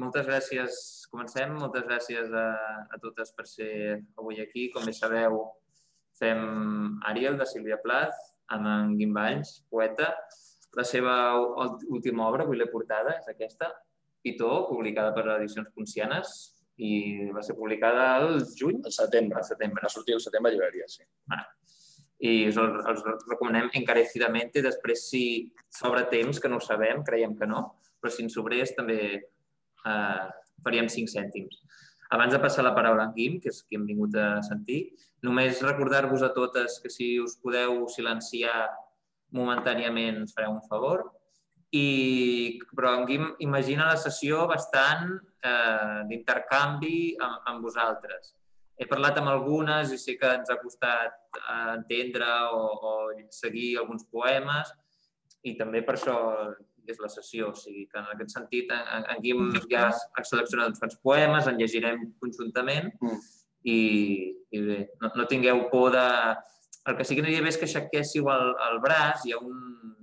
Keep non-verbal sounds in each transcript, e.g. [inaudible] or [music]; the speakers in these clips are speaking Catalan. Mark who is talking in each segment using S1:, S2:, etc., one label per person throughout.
S1: Moltes gràcies. Comencem. Moltes gràcies a, a totes per ser avui aquí. Com bé sabeu, fem Ariel, de Sílvia Plath, amb en Guim Valls, poeta. La seva última obra, avui l'he portada, és aquesta, Pitó, publicada per Edicions Poncianes, i va ser publicada al juny?
S2: Al setembre.
S1: Al setembre.
S2: Va sortir al setembre a llibreria, sí.
S1: Ah. I us el, els recomanem encarecidament i després si s'obre temps, que no ho sabem, creiem que no, però si en sobrés també eh, faríem 5 cèntims. Abans de passar la paraula a Guim, que és qui hem vingut a sentir, només recordar-vos a totes que si us podeu silenciar momentàniament ens fareu un favor i, però en Guim imagina la sessió bastant eh, d'intercanvi amb, amb vosaltres. He parlat amb algunes i sé que ens ha costat eh, entendre o, o seguir alguns poemes i també per això és la sessió. O sigui que en aquest sentit en, en Guim ja ha seleccionat uns quants poemes, en llegirem conjuntament mm. i, i bé, no, no tingueu por de... El que sí que aniria bé és que aixequéssiu el, el braç, hi ha un,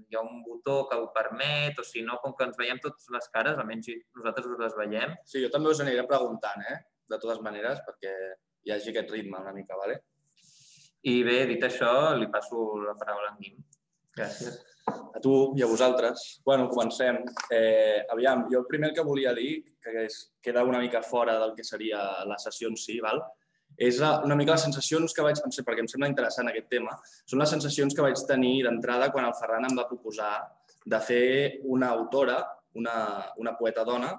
S1: hi ha un botó que ho permet, o si no, com que ens veiem totes les cares, almenys nosaltres us les veiem.
S2: Sí, jo també us aniré preguntant, eh? de totes maneres, perquè hi hagi aquest ritme una mica, ¿vale?
S1: I bé, dit això, li passo la paraula a en Guim. Gràcies.
S2: A tu i a vosaltres. Bueno, comencem. Eh, aviam, jo el primer que volia dir, que és, queda una mica fora del que seria la sessió en si, val? és una mica les sensacions que vaig, perquè em sembla interessant aquest tema, són les sensacions que vaig tenir d'entrada quan el Ferran em va proposar de fer una autora, una, una poeta dona,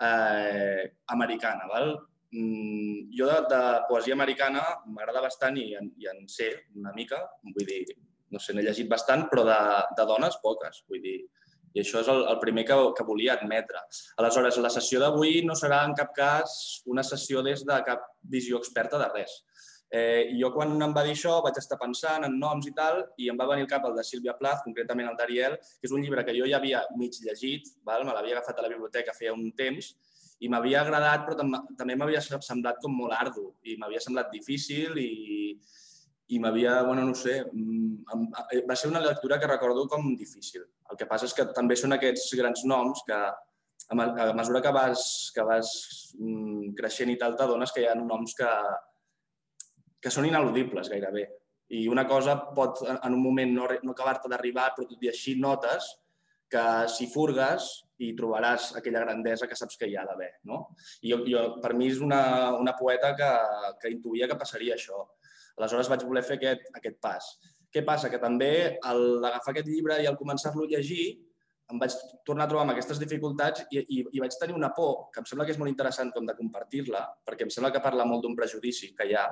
S2: eh, americana. Val? Mm, jo de, de poesia americana m'agrada bastant i, i en sé una mica, vull dir, no sé, n'he llegit bastant, però de, de dones poques, vull dir, i això és el, el primer que, que volia admetre. Aleshores, la sessió d'avui no serà en cap cas una sessió des de cap visió experta de res. Eh, jo quan em va dir això vaig estar pensant en noms i tal i em va venir al cap el de Sílvia Plath, concretament el d'Ariel, que és un llibre que jo ja havia mig llegit, val? me l'havia agafat a la biblioteca feia un temps i m'havia agradat però també m'havia semblat com molt ardu i m'havia semblat difícil i, i m'havia, bueno, no sé, mm, eh, va ser una lectura que recordo com difícil. El que passa és que també són aquests grans noms que a mesura que vas, que vas mm, creixent i tal, t'adones que hi ha noms que, que són ineludibles gairebé. I una cosa pot en un moment no, no acabar-te d'arribar, però tot i així notes que si furgues hi trobaràs aquella grandesa que saps que hi ha d'haver. No? I jo, jo, per mi és una, una poeta que, que intuïa que passaria això. Aleshores vaig voler fer aquest, aquest pas. Què passa? Que també al agafar aquest llibre i al començar-lo a llegir em vaig tornar a trobar amb aquestes dificultats i, i, i vaig tenir una por, que em sembla que és molt interessant com de compartir-la, perquè em sembla que parla molt d'un prejudici que hi ha,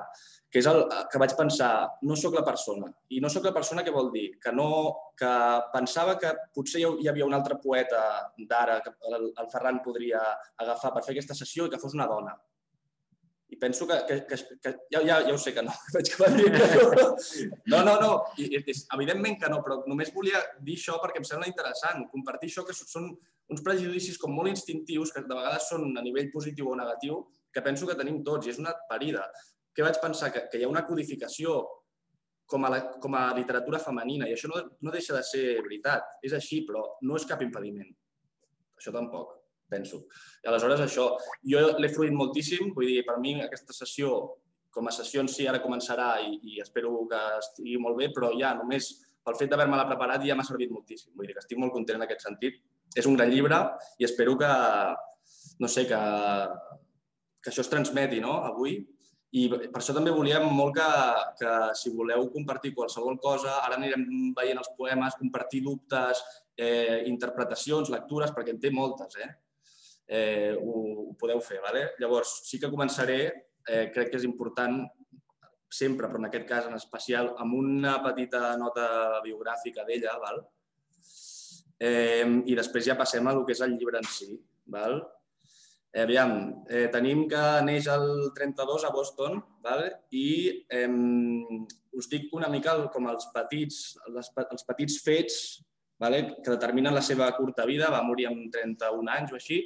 S2: que és el que vaig pensar, no sóc la persona. I no sóc la persona què vol dir? Que, no, que pensava que potser hi havia un altre poeta d'ara que el Ferran podria agafar per fer aquesta sessió i que fos una dona. I penso que, que, que, que ja, ja, ja ho sé que no, veig que dir que no. No, no, no, I, és, evidentment que no, però només volia dir això perquè em sembla interessant, compartir això que són uns prejudicis com molt instintius, que de vegades són a nivell positiu o negatiu, que penso que tenim tots, i és una parida. Què vaig pensar? Que, que hi ha una codificació com a, la, com a literatura femenina, i això no, no deixa de ser veritat. És així, però no és cap impediment. Això tampoc penso. I aleshores això, jo l'he fruït moltíssim, vull dir, per mi aquesta sessió, com a sessió si ara començarà i, i espero que estigui molt bé, però ja només pel fet d'haver-me-la preparat ja m'ha servit moltíssim. Vull dir que estic molt content en aquest sentit. És un gran llibre i espero que, no sé, que, que això es transmeti no? avui. I per això també volíem molt que, que si voleu compartir qualsevol cosa, ara anirem veient els poemes, compartir dubtes, eh, interpretacions, lectures, perquè en té moltes, eh? Eh, ho, ho podeu fer. Vale? Llavors, sí que començaré, eh, crec que és important sempre, però en aquest cas en especial, amb una petita nota biogràfica d'ella, val? Eh, i després ja passem a lo que és el llibre en si. Val? Eh, aviam, eh, tenim que neix el 32 a Boston val? i eh, us dic una mica com els petits, els, els petits fets vale? que determinen la seva curta vida, va morir amb 31 anys o així,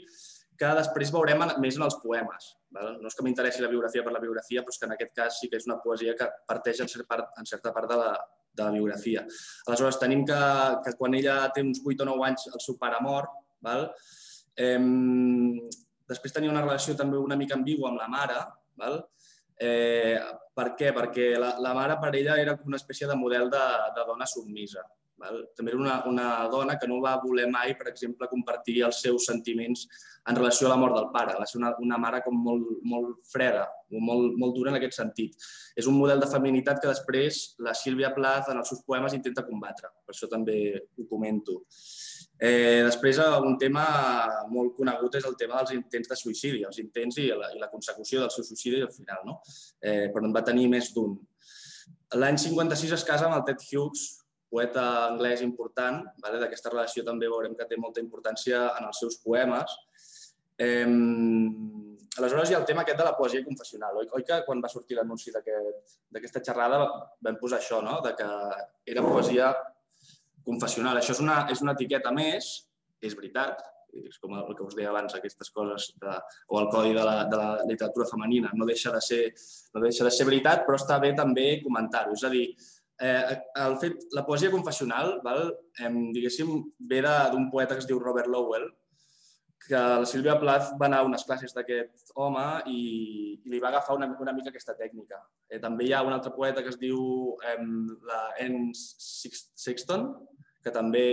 S2: que després veurem més en els poemes. Val? No és que m'interessi la biografia per la biografia, però és que en aquest cas sí que és una poesia que parteix en, part, en certa part de la, de la biografia. Aleshores, tenim que, que quan ella té uns 8 o 9 anys el seu pare mor, val? Eh, després tenia una relació també una mica ambigua amb la mare, val? Eh, per què? Perquè la, la mare per ella era una espècie de model de, de dona submisa. Val? També era una, una dona que no va voler mai, per exemple, compartir els seus sentiments en relació a la mort del pare. Va ser una, una mare com molt, molt freda, molt, molt dura en aquest sentit. És un model de feminitat que després la Sílvia Plath en els seus poemes intenta combatre. Per això també ho comento. Eh, després, un tema molt conegut és el tema dels intents de suïcidi, els intents i la, i la consecució del seu suïcidi al final, no? eh, però en va tenir més d'un. L'any 56 es casa amb el Ted Hughes, poeta anglès important, vale? d'aquesta relació també veurem que té molta importància en els seus poemes. Eh, aleshores hi ha el tema aquest de la poesia confessional. Oi, oi que quan va sortir l'anunci d'aquesta aquest, xerrada vam posar això, no? de que era poesia confessional. Això és una, és una etiqueta més, és veritat, és com el que us deia abans, aquestes coses, de, o el codi de la, de la literatura femenina, no deixa de ser, no deixa de ser veritat, però està bé també comentar-ho. És a dir, eh, el fet, la poesia confessional, val, eh, diguéssim, ve d'un poeta que es diu Robert Lowell, que la Sílvia Plath va anar a unes classes d'aquest home i, i li va agafar una, una mica aquesta tècnica. Eh, també hi ha un altre poeta que es diu eh, la N. Sexton, que també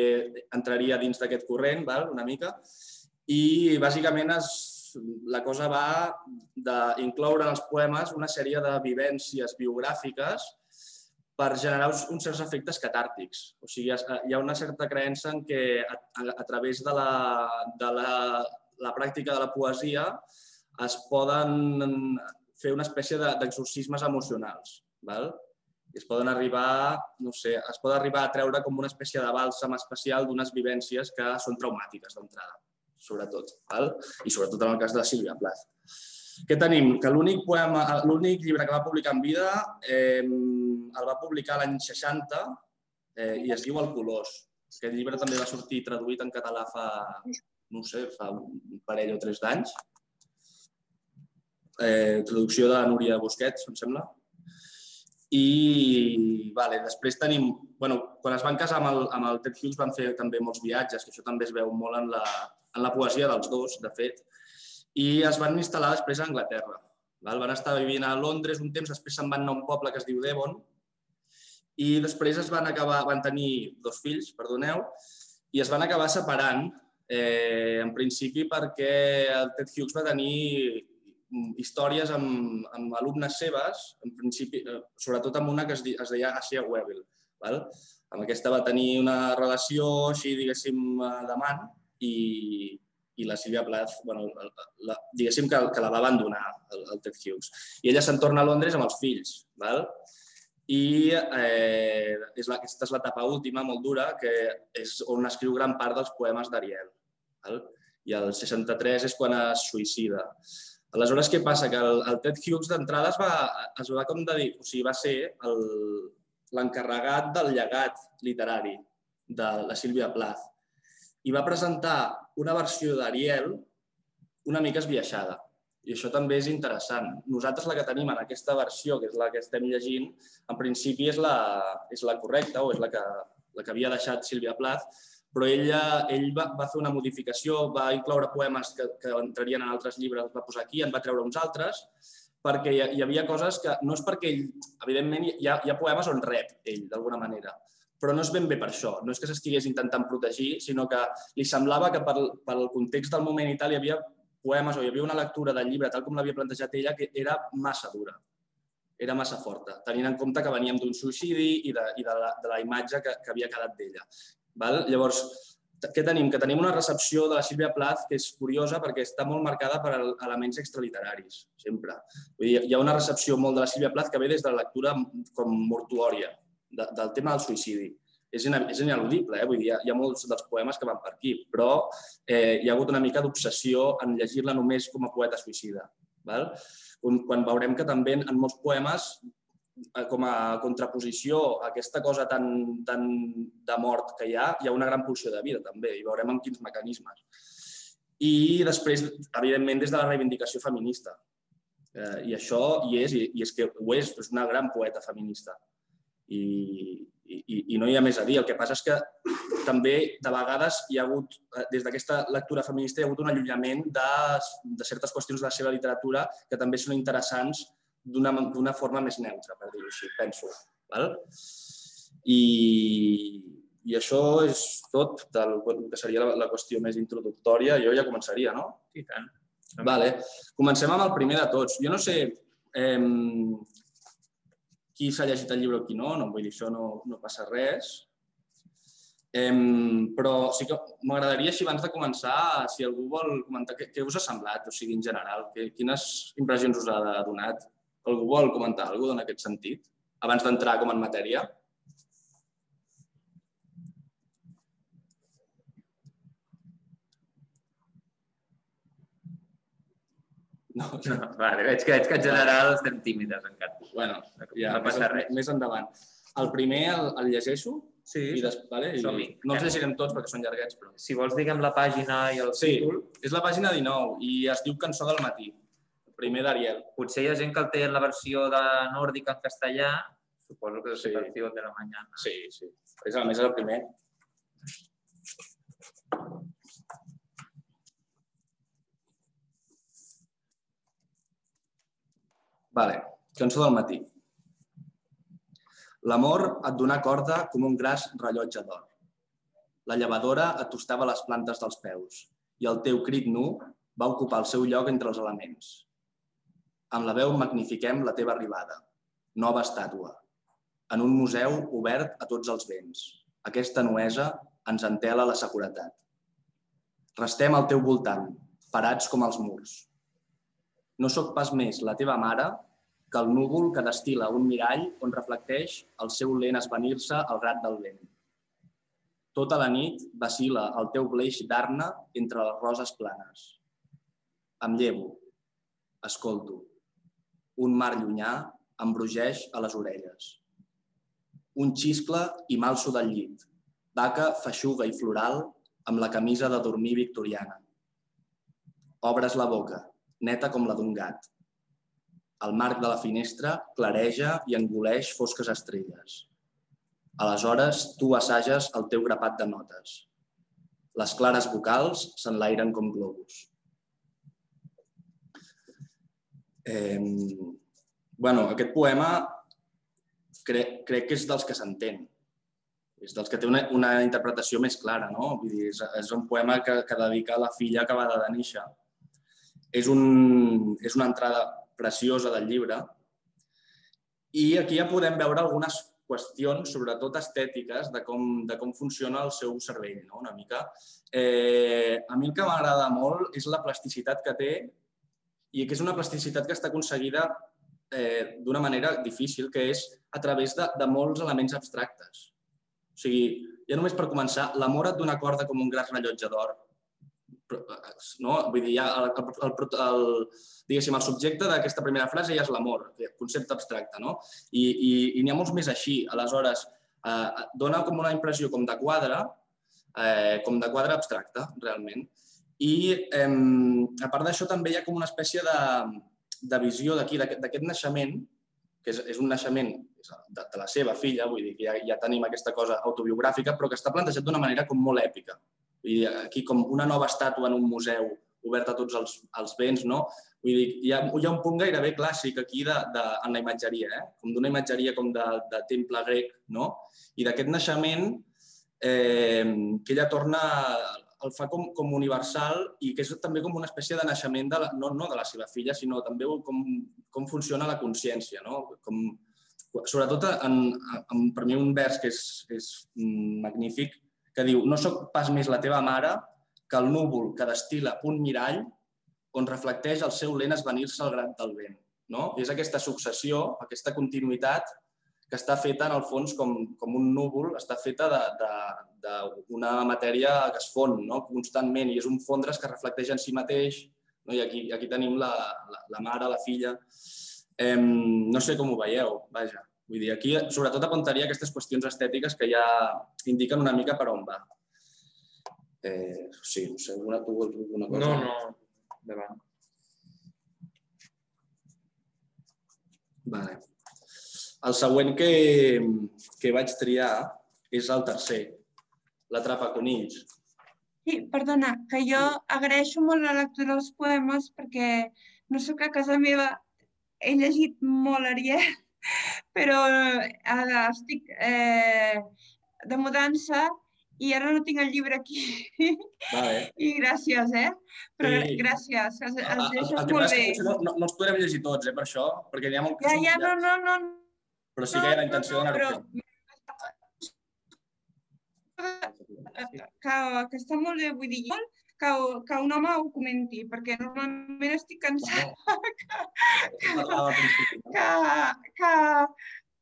S2: entraria dins d'aquest corrent, val? una mica, i bàsicament es, la cosa va d'incloure en els poemes una sèrie de vivències biogràfiques per generar uns certs efectes catàrtics. O sigui, hi ha una certa creença en què a, a, a través de, la, de la, la pràctica de la poesia es poden fer una espècie d'exorcismes emocionals. Val? i es poden arribar, no sé, es pot arribar a treure com una espècie de bàlsam especial d'unes vivències que són traumàtiques d'entrada, sobretot. Val? I sobretot en el cas de Sílvia Plath. Què tenim? Que l'únic poema, l'únic llibre que va publicar en vida eh, el va publicar l'any 60 eh, i es diu El Colors. Aquest llibre també va sortir traduït en català fa, no sé, fa un parell o tres d'anys. Eh, traducció de Núria Busquets, em sembla. I vale, després tenim, bueno, quan es van casar amb el, amb el Ted Hughes van fer també molts viatges, que això també es veu molt en la, en la poesia dels dos, de fet, i es van instal·lar després a Anglaterra. Val? Van estar vivint a Londres un temps, després se'n van anar a un poble que es diu Devon, i després es van acabar, van tenir dos fills, perdoneu, i es van acabar separant, eh, en principi perquè el Ted Hughes va tenir històries amb, amb alumnes seves, en principi, eh, sobretot amb una que es, di, es deia Asia Webel. Val? Amb aquesta va tenir una relació així, diguéssim, eh, d'amant i, i la Sílvia Plath, bueno, la, diguéssim que, que la va abandonar, el, el Ted Hughes. I ella se'n torna a Londres amb els fills. Val? I eh, és la, aquesta és l'etapa última, molt dura, que és on escriu gran part dels poemes d'Ariel. I el 63 és quan es suïcida. Aleshores, què passa? Que el, el Ted Hughes d'entrada es, va, es va com de dir, o sigui, va ser l'encarregat del llegat literari de la Sílvia Plath i va presentar una versió d'Ariel una mica esbiaixada. I això també és interessant. Nosaltres la que tenim en aquesta versió, que és la que estem llegint, en principi és la, és la correcta o és la que, la que havia deixat Sílvia Plath, però ella, ell va, va fer una modificació, va incloure poemes que, que entrarien en altres llibres, va posar aquí, en va treure uns altres, perquè hi, hi havia coses que no és perquè ell, evidentment hi ha, hi ha poemes on rep ell, d'alguna manera, però no és ben bé per això, no és que s'estigués intentant protegir, sinó que li semblava que pel, pel context del moment i tal hi havia poemes o hi havia una lectura del llibre, tal com l'havia plantejat ella, que era massa dura, era massa forta, tenint en compte que veníem d'un suïcidi i de, i de, la, de la imatge que, que havia quedat d'ella. Llavors, què tenim? Que tenim una recepció de la Sílvia Plath que és curiosa perquè està molt marcada per elements extraliteraris, sempre. Vull dir, hi ha una recepció molt de la Sílvia Plath que ve des de la lectura com mortuòria, de, del tema del suïcidi. És, és ineludible, eh? Vull dir, hi ha, hi ha molts dels poemes que van per aquí, però eh, hi ha hagut una mica d'obsessió en llegir-la només com a poeta suïcida. Val? Quan veurem que també en molts poemes Eh, com a contraposició a aquesta cosa tan, tan de mort que hi ha, hi ha una gran pulsió de vida també, i veurem amb quins mecanismes. I després, evidentment, des de la reivindicació feminista. Eh, I això hi és, i, i és que ho és, és una gran poeta feminista. I, i, i, no hi ha més a dir. El que passa és que també de vegades hi ha hagut, eh, des d'aquesta lectura feminista, hi ha hagut un allunyament de, de certes qüestions de la seva literatura que també són interessants d'una forma més neutra, per dir-ho així, penso. Val? I, I això és tot del que seria la, la qüestió més introductòria. Jo ja començaria, no?
S1: I tant.
S2: Vale. Comencem amb el primer de tots. Jo no sé eh, qui s'ha llegit el llibre o qui no, no vull dir, això no, no passa res. Eh, però sí que m'agradaria, així abans de començar, si algú vol comentar què, què us ha semblat, o sigui, en general, que, quines impressions us ha donat. Algú vol comentar alguna cosa en aquest sentit, abans d'entrar com en matèria?
S1: No, [laughs] no, vale, veig que, veig que en general estem tímides encara.
S2: Bueno, ja, no passa res. Més endavant. El primer el, el llegeixo
S1: sí.
S2: i, des, vale, i no els llegirem tots perquè són llarguets. Però...
S1: Si vols, diguem la pàgina i el
S2: sí,
S1: títol.
S2: és la pàgina 19 i es diu Cançó del matí, el primer d'Ariel.
S1: Potser hi ha gent que el té en la versió de nòrdica en castellà, suposo que és sí. la versió de la mañana.
S2: Sí, sí. És, a més, és el primer. Vale. Cançó del matí. L'amor et donà corda com un gras rellotge d'or. La llevadora et tostava les plantes dels peus i el teu crit nu va ocupar el seu lloc entre els elements. Amb la veu magnifiquem la teva arribada, nova estàtua, en un museu obert a tots els vents. Aquesta nuesa ens entela la seguretat. Restem al teu voltant, parats com els murs. No sóc pas més la teva mare que el núvol que destila un mirall on reflecteix el seu lent esvenir-se al grat del vent. Tota la nit vacila el teu bleix d'arna entre les roses planes. Em llevo, escolto. Un mar llunyà em brugeix a les orelles. Un xiscle i malso del llit. Vaca feixuga i floral amb la camisa de dormir victoriana. Obres la boca, neta com la d'un gat. El marc de la finestra clareja i engoleix fosques estrelles. Aleshores, tu assages el teu grapat de notes. Les clares vocals s'enlairen com globus. Eh, bueno, aquest poema crec, crec que és dels que s'entén. És dels que té una, una interpretació més clara, no? Vull dir, és, és un poema que, que dedica a la filla acabada de néixer és, un, és una entrada preciosa del llibre i aquí ja podem veure algunes qüestions, sobretot estètiques, de com, de com funciona el seu cervell, no? una mica. Eh, a mi el que m'agrada molt és la plasticitat que té i que és una plasticitat que està aconseguida eh, d'una manera difícil, que és a través de, de molts elements abstractes. O sigui, ja només per començar, l'amor et dona corda com un gras rellotge d'or, no? Vull dir, ja el, el, el, el, el subjecte d'aquesta primera frase ja és l'amor, concepte abstracte, no? I, i, i n'hi ha molts més així. Aleshores, eh, dona com una impressió com de quadre, eh, com de quadre abstracte, realment. I eh, a part d'això també hi ha com una espècie de, de visió d'aquí, d'aquest naixement, que és, és un naixement de, de la seva filla, vull dir que ja, ja tenim aquesta cosa autobiogràfica, però que està plantejat d'una manera com molt èpica. Vull dir, aquí com una nova estàtua en un museu obert a tots els, els vents, no? Vull dir, hi ha, hi ha un punt gairebé clàssic aquí de, de, en la imatgeria, eh? com d'una imatgeria com de, de temple grec, no? I d'aquest naixement eh, que ella torna, el fa com, com universal i que és també com una espècie de naixement de la, no, no de la seva filla, sinó també com, com funciona la consciència, no? Com, sobretot en, en, per mi un vers que és, és magnífic que diu no sóc pas més la teva mare que el núvol que destila un mirall on reflecteix el seu lent esvenir-se al grat del vent. No? I és aquesta successió, aquesta continuïtat que està feta en el fons com, com un núvol, està feta d'una matèria que es fon no? constantment i és un fondres que reflecteix en si mateix. No? I aquí, aquí tenim la, la, la mare, la filla. Eh, no sé com ho veieu, vaja. Vull dir, aquí sobretot apuntaria aquestes qüestions estètiques que ja indiquen una mica per on va. Eh, sí, no sé, alguna, tu vols alguna cosa?
S1: No, no, davant.
S2: Vale. El següent que, que vaig triar és el tercer, l'atrapa conills.
S3: Sí, perdona, que jo agraeixo molt la lectura dels poemes perquè no sóc a casa meva, he llegit molt Ariel, però ara estic eh, de mudança i ara no tinc el llibre aquí.
S2: Vale.
S3: I gràcies, eh? Però
S2: Sí.
S3: gràcies, els,
S2: El,
S3: els
S2: el,
S3: deixes
S2: el que
S3: molt bé.
S2: no, no, no els podrem llegir tots, eh, per això, perquè n'hi ha molt
S3: Ja, ja, no, no, no,
S2: però sí que hi ha la intenció
S3: no,
S2: d'anar-ho
S3: però que, que està molt bé, vull dir, molt que, que un home ho comenti, perquè normalment estic cansada [laughs]
S2: principi, no?
S3: que, que,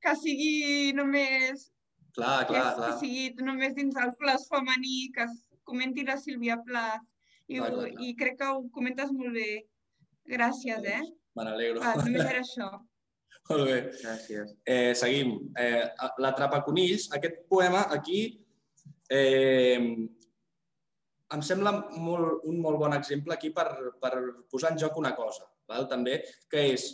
S3: que sigui només
S2: Clar,
S3: que,
S2: clar,
S3: que
S2: clar.
S3: sigui només dins el clos femení, que es comenti la Sílvia Plath. I,
S2: Clar, clar, clar.
S3: I crec que ho comentes molt bé. Gràcies, eh?
S2: Me n'alegro.
S3: Va, només era això. [laughs]
S2: Molt bé.
S1: Gràcies.
S2: Eh, seguim. Eh, L'atrapaconills, aquest poema aquí eh, em sembla molt, un molt bon exemple aquí per, per posar en joc una cosa, val? també, que és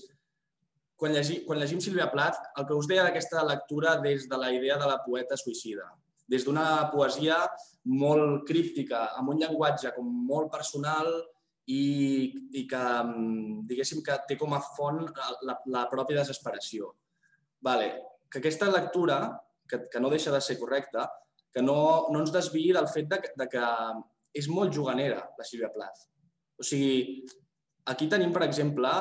S2: quan, llegi, quan llegim Sílvia Plath, el que us deia d'aquesta lectura des de la idea de la poeta suïcida, des d'una poesia molt críptica, amb un llenguatge com molt personal i, i que, mm, diguéssim, que té com a font la, la pròpia desesperació. Vale. Que aquesta lectura, que, que no deixa de ser correcta, que no, no ens desviï del fet de, de que és molt juganera, la Sílvia Plath. O sigui, aquí tenim, per exemple,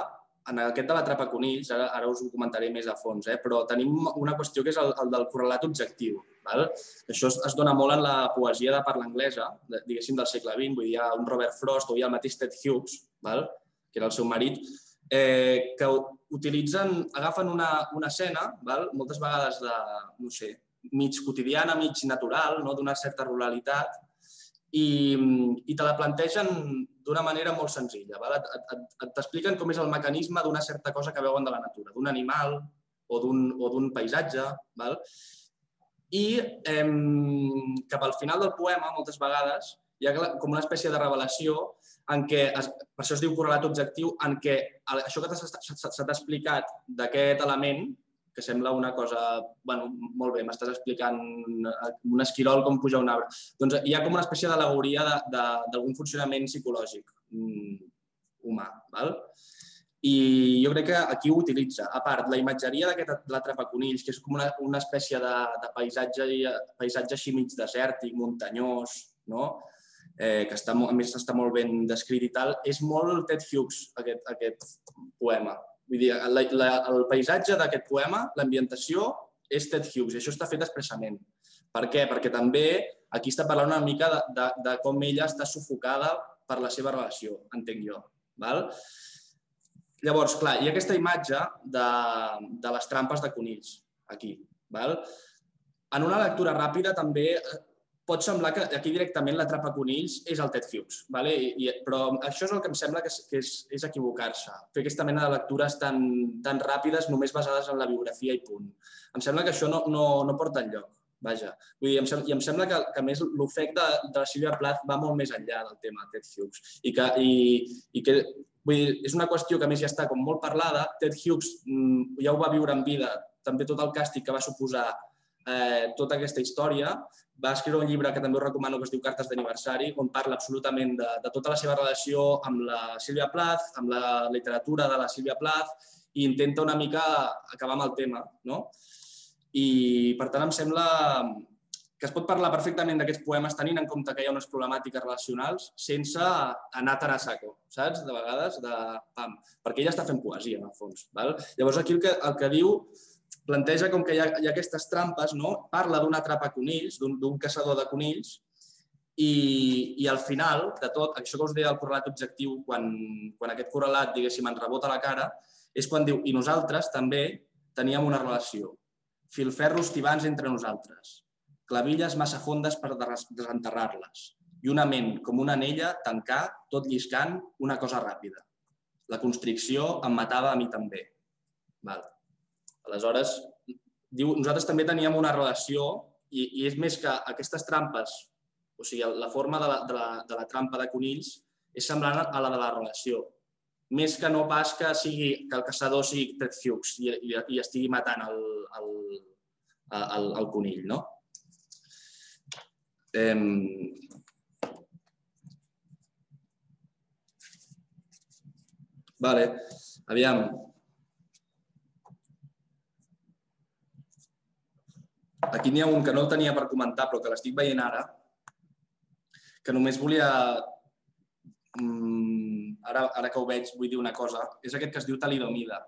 S2: en aquest de l'atrapa conills, ara, ara us ho comentaré més a fons, eh? però tenim una qüestió que és el, el del correlat objectiu. Val? Això es, es dona molt en la poesia de parla anglesa, de, diguéssim, del segle XX, vull dir, hi ha un Robert Frost o hi ha el mateix Ted Hughes, val? que era el seu marit, eh, que utilitzen, agafen una, una escena, val? moltes vegades de, no sé, mig quotidiana, mig natural, no? d'una certa ruralitat, i, i te la plantegen d'una manera molt senzilla. Val? Et, t'expliquen com és el mecanisme d'una certa cosa que veuen de la natura, d'un animal o d'un paisatge. Val? I em, cap al final del poema, moltes vegades, hi ha com una espècie de revelació en què, per això es diu correlat objectiu, en què això que t'ha- s'ha s'ha t'explicat d'aquest element, que sembla una cosa, bueno, molt bé, m'estàs explicant un esquirol com puja un arbre. Doncs hi ha com una espècie de- d'algun funcionament psicològic mm, humà. Val? I jo crec que aquí ho utilitza. A part, la imatgeria d'aquest l'atrapaconills, que és com una, una espècie de, de paisatge, paisatge així mig desèrtic, muntanyós, no? eh, que està, a més està molt ben descrit i tal, és molt Ted Hughes, aquest, aquest poema. Vull dir, la, la, el paisatge d'aquest poema, l'ambientació, és Ted Hughes, i això està fet expressament. Per què? Perquè també aquí està parlant una mica de, de, de com ella està sufocada per la seva relació, entenc jo. Val? Llavors, clar, hi ha aquesta imatge de, de les trampes de conills, aquí. Val? En una lectura ràpida també eh, pot semblar que aquí directament l'atrapa conills és el Ted Hughes, vale? I, però això és el que em sembla que és, que és, és equivocar-se, fer aquesta mena de lectures tan, tan ràpides només basades en la biografia i punt. Em sembla que això no, no, no porta enlloc, vaja. Vull dir, em sembla, I em sembla que, que a més l'ofec de, de la Sílvia Plath va molt més enllà del tema Ted Hughes i que, i, i que vull dir, és una qüestió que a més ja està com molt parlada. Ted Hughes mm, ja ho va viure en vida, també tot el càstig que va suposar eh, tota aquesta història. Va escriure un llibre que també us recomano que es diu Cartes d'aniversari, on parla absolutament de, de tota la seva relació amb la Sílvia Plath, amb la literatura de la Sílvia Plath, i intenta una mica acabar amb el tema. No? I, per tant, em sembla que es pot parlar perfectament d'aquests poemes tenint en compte que hi ha unes problemàtiques relacionals sense anar tan a saco, saps? De vegades, de pam, perquè ella està fent poesia, en el fons. Val? Llavors, aquí el que, el que diu planteja com que hi ha, hi ha aquestes trampes, no? parla d'un atrapa conills, d'un caçador de conills, i, i al final de tot, això que us deia el correlat objectiu, quan, quan aquest correlat, diguéssim, ens rebota la cara, és quan diu, i nosaltres també teníem una relació, filferros tibants entre nosaltres, clavilles massa fondes per des- desenterrar-les, i una ment com una anella tancar, tot lliscant, una cosa ràpida. La constricció em matava a mi també. Val. Aleshores, diu, nosaltres també teníem una relació i, i és més que aquestes trampes, o sigui, la forma de la, de la, de la trampa de conills és semblant a la de la relació. més que no pas que, sigui, que el caçador sigui Ted Hughes i, i, i estigui matant el, el, el, el conill, no? Eh, vale, aviam. Aquí n'hi ha un que no el tenia per comentar, però que l'estic veient ara, que només volia mm, ara, ara que ho veig vull dir una cosa, és aquest que es diu talidomida.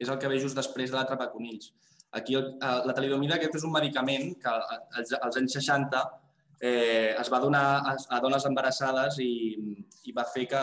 S2: És el que ve just després de l'atrapaconills. Aquí el, eh, la talidomida aquest és un medicament que als, als anys 60 eh, es va donar a, a dones embarassades i, i va fer que,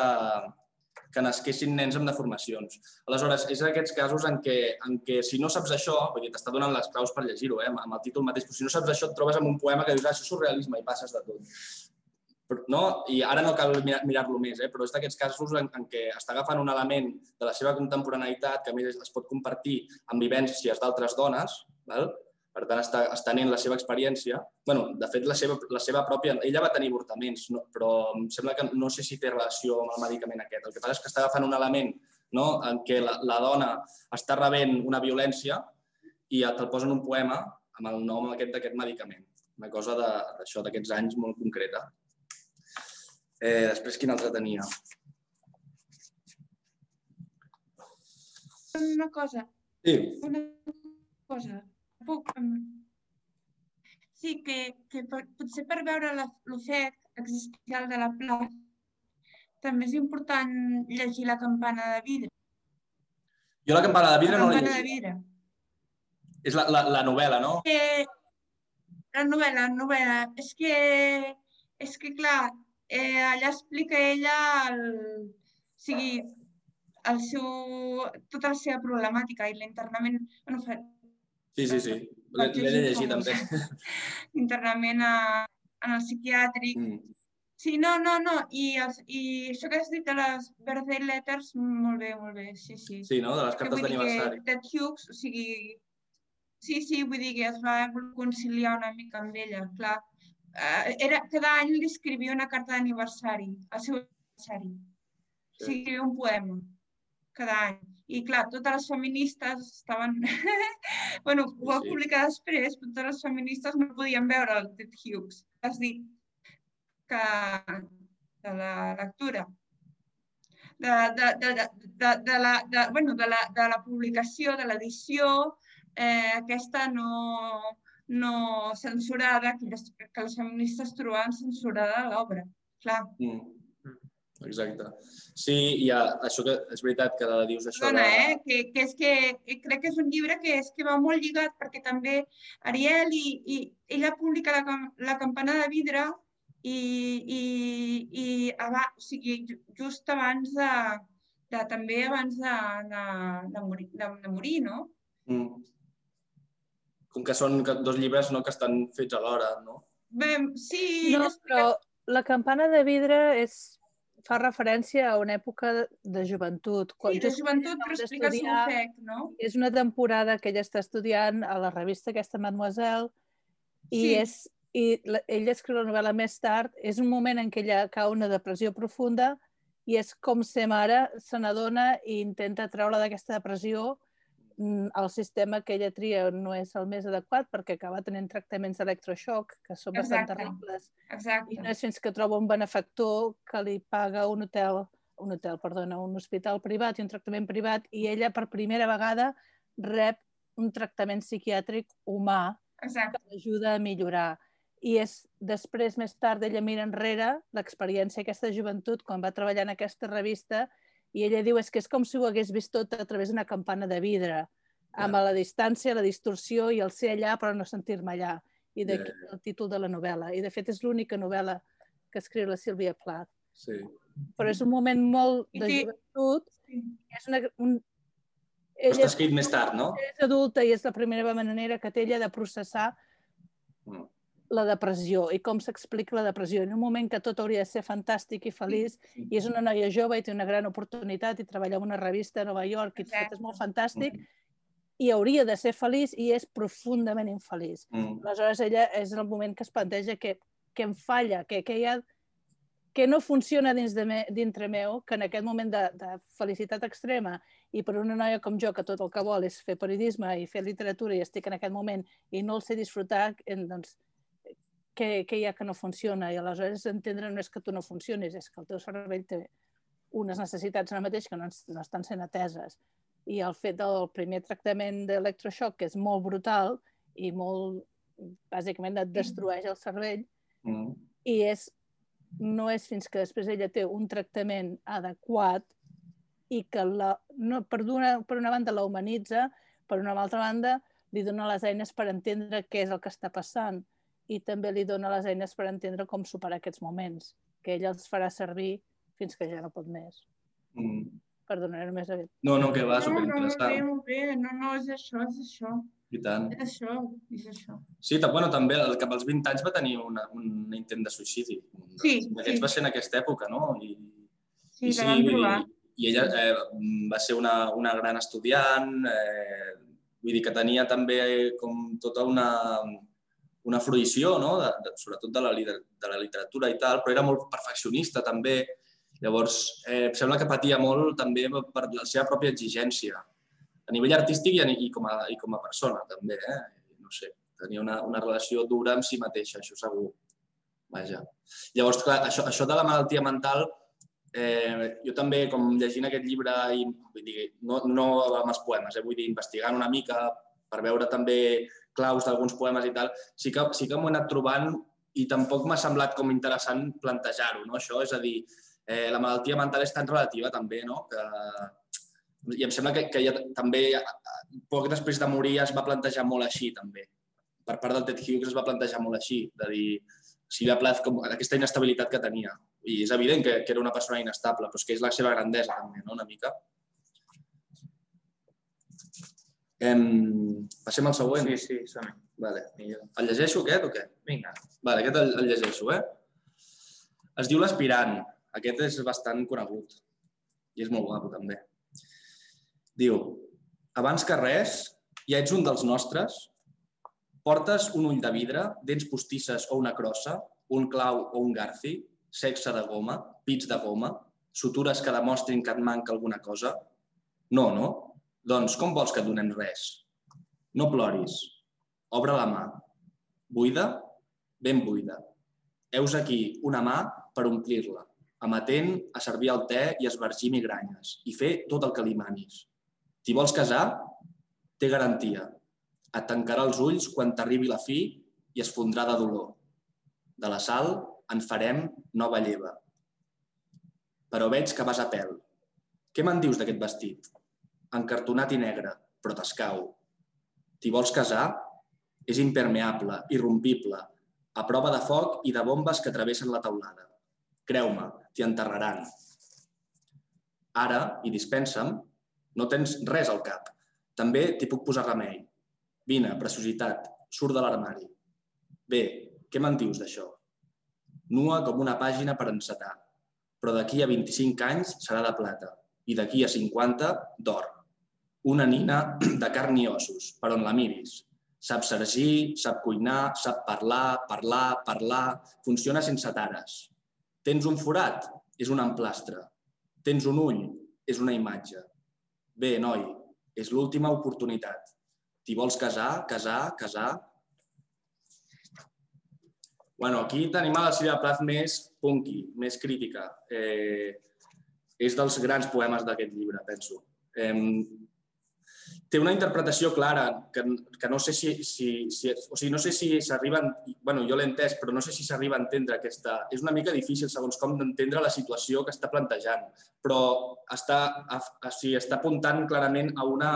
S2: que nasquessin nens amb deformacions. Aleshores, és aquests casos en què, en què si no saps això, dir, t'està donant les claus per llegir-ho, eh, amb el títol mateix, però si no saps això et trobes amb un poema que dius, ah, això és surrealisme i passes de tot no? i ara no cal mirar-lo més, eh? però és d'aquests casos en, en què està agafant un element de la seva contemporaneïtat que a més es pot compartir amb vivències d'altres dones, val? Per tant està estenent la seva experiència. bueno, de fet, la seva, la seva pròpia... Ella va tenir avortaments, no? però em sembla que no sé si té relació amb el medicament aquest. El que passa és que està agafant un element no? en què la, la dona està rebent una violència i te'l posa en un poema amb el nom aquest d'aquest medicament. Una cosa d'això d'aquests anys molt concreta. Eh, després, quin altre tenia?
S3: Una cosa.
S2: Sí.
S3: Una cosa. Puc... Sí, que, que potser per veure l'efecte existencial de la placa també és important llegir la campana de vidre.
S2: Jo la campana de vidre
S3: la
S2: no
S3: l'he llegit. De vidre.
S2: És la, la, la novel·la, no?
S3: Eh, la novel·la, la novel·la. És que, és que clar, eh, allà explica ella el, o sigui, el seu, tota la seva problemàtica i l'internament... Bueno,
S2: sí, sí, sí. L'he llegit també. [laughs]
S3: Internament a, en el psiquiàtric. Mm. Sí, no, no, no. I, els, I això que has dit de les birthday letters, molt bé, molt bé, sí, sí.
S2: Sí, no? De les cartes d'aniversari.
S3: Ted Hughes, o sigui, sí, sí, vull dir que es va conciliar una mica amb ella, clar eh, era, cada any li escrivia una carta d'aniversari, al seu aniversari. Sí. O sigui, un poema cada any. I clar, totes les feministes estaven... [laughs] bueno, ho va sí. publicar després, però totes les feministes no podien veure el Ted Hughes. Has dit que de la lectura de, de, de, de, de, de, la, de, bueno, de, la, de la publicació, de l'edició, eh, aquesta no, no censurada, que les, que les feministes trobaven censurada l'obra, clar. Mm.
S2: Exacte. Sí, i això que és veritat que dius això
S3: Dona, de... eh? Que, que és que, que crec que és un llibre que és que va molt lligat perquè també Ariel i, i ella publica la, la campana de vidre i, i, i abans, o sigui, just abans de, de també abans de, de, de, morir, de, de morir, no? Mm
S2: com que són dos llibres no, que estan fets alhora, no?
S3: Bé, sí...
S4: No, però la campana de vidre és fa referència a una època de joventut.
S3: Quan sí, de joventut, però explica el seu efecte, no?
S4: És una temporada que ella està estudiant a la revista aquesta Mademoiselle i, sí. és, i la, ella escriu la novel·la més tard. És un moment en què ella cau una depressió profunda i és com ser mare se n'adona i intenta treure d'aquesta depressió el sistema que ella tria no és el més adequat perquè acaba tenint tractaments d'electroshock que són Exacte. bastant terribles.
S3: Exacte.
S4: I no és fins que troba un benefactor que li paga un hotel, un hotel, perdona, un hospital privat i un tractament privat i ella per primera vegada rep un tractament psiquiàtric humà
S3: Exacte.
S4: que l'ajuda a millorar. I és després, més tard, ella mira enrere l'experiència aquesta joventut quan va treballar en aquesta revista i ella diu és que és com si ho hagués vist tot a través d'una campana de vidre, amb yeah. la distància, la distorsió i el ser allà però no sentir-me allà. I d'aquí yeah. el títol de la novel·la. I de fet és l'única novel·la que escriu la Sílvia Plath.
S2: Sí.
S4: Però és un moment molt de joventut. Sí. És una, un,
S2: ella està escrit més tard, no?
S4: És adulta i és la primera manera que té ella de processar mm la depressió i com s'explica la depressió. En un moment que tot hauria de ser fantàstic i feliç, i és una noia jove i té una gran oportunitat i treballa en una revista a Nova York i tot és molt fantàstic, i hauria de ser feliç i és profundament infeliç. Mm. Aleshores, ella és el moment que es planteja que, que em falla, que, que, hi ha, què no funciona dins de me, dintre meu, que en aquest moment de, de felicitat extrema i per una noia com jo, que tot el que vol és fer periodisme i fer literatura i estic en aquest moment i no el sé disfrutar, doncs, què, què hi ha que no funciona? I aleshores entendre no és que tu no funcionis, és que el teu cervell té unes necessitats ara mateix que no, no estan sent ateses. I el fet del primer tractament d'electroshock, que és molt brutal i molt, bàsicament et destrueix el cervell, mm. i és no és fins que després ella té un tractament adequat i que la, no, per, una, per una banda la humanitza, per una altra banda li dona les eines per entendre què és el que està passant i també li dona les eines per entendre com superar aquests moments, que ella els farà servir fins que ja no pot més. Mm. Perdona, només...
S2: No, no, que va,
S3: superinteressant. No, no, bé, bé. No, no, és això, és això.
S2: I tant.
S3: És això, és això.
S2: Sí, bueno, també el, cap als 20 anys va tenir una, un intent de suïcidi.
S3: Sí,
S2: D'aquests
S3: sí.
S2: va ser en aquesta època, no? I,
S3: sí, i sí, vam trobar.
S2: I, i ella eh, va ser una, una gran estudiant, eh, vull dir que tenia també com tota una, una fruïció, no? de, de, sobretot de la, de la literatura i tal, però era molt perfeccionista també. Llavors, eh, sembla que patia molt també per la seva pròpia exigència a nivell artístic i, i, com, a, i com a persona, també. Eh? No sé, tenia una, una relació dura amb si mateixa, això segur. Vaja. Llavors, clar, això, això de la malaltia mental, eh, jo també, com llegint aquest llibre, i, vull dir, no, no amb els poemes, eh, vull dir, investigant una mica per veure també claus d'alguns poemes i tal, sí que, sí que m'ho he anat trobant i tampoc m'ha semblat com interessant plantejar-ho, no? Això, és a dir, eh, la malaltia mental és tan relativa també, no? Que, i em sembla que, que ja, també poc després de morir es va plantejar molt així també. Per part del Ted Hughes es va plantejar molt així, de dir Silvia Plath com aquesta inestabilitat que tenia. I és evident que, que era una persona inestable, però és que és la seva grandesa també, no? una mica. Em... Passem al següent?
S1: Sí, sí, som -hi.
S2: Vale. El llegeixo aquest o què?
S1: Vinga.
S2: Vale, aquest el, el llegeixo, eh? Es diu L'aspirant. Aquest és bastant conegut. I és molt guapo, també. Diu, abans que res, ja ets un dels nostres? Portes un ull de vidre, dents postisses o una crossa, un clau o un garfi, sexe de goma, pits de goma, sutures que demostrin que et manca alguna cosa? No, no? Doncs com vols que et donem res? No ploris. Obre la mà. Buida? Ben buida. Heus aquí una mà per omplir-la, amatent a servir el te i esvergir migranyes i fer tot el que li manis. T'hi vols casar? Té garantia. Et tancarà els ulls quan t'arribi la fi i es fondrà de dolor. De la sal en farem nova lleva. Però veig que vas a pèl. Què me'n dius d'aquest vestit? Encartonat i negre, però t'escau. T'hi vols casar? És impermeable, irrompible, a prova de foc i de bombes que travessen la teulada. Creu-me, t'hi enterraran. Ara, i dispensa'm, no tens res al cap. També t'hi puc posar remei. Vine, preciositat, surt de l'armari. Bé, què me'n dius d'això? Nua com una pàgina per encetar. Però d'aquí a 25 anys serà de plata i d'aquí a 50 d'or. Una nina [clears throat] de carn i ossos, per on la miris. Sap sergir, sap cuinar, sap parlar, parlar, parlar, funciona sense tares. Tens un forat? És un emplastre. Tens un ull? És una imatge. Bé, noi, és l'última oportunitat. T'hi vols casar, casar, casar? Bueno, aquí tenim a la Sílvia Plath més punky, més crítica. Eh, és dels grans poemes d'aquest llibre, penso. Eh, té una interpretació clara que, que no sé si, si, si, o sigui, no sé si s'arriba, bueno, jo l'he entès, però no sé si s'arriba a entendre aquesta... És una mica difícil, segons com, d'entendre la situació que està plantejant, però està, a, a, sí, està apuntant clarament a una,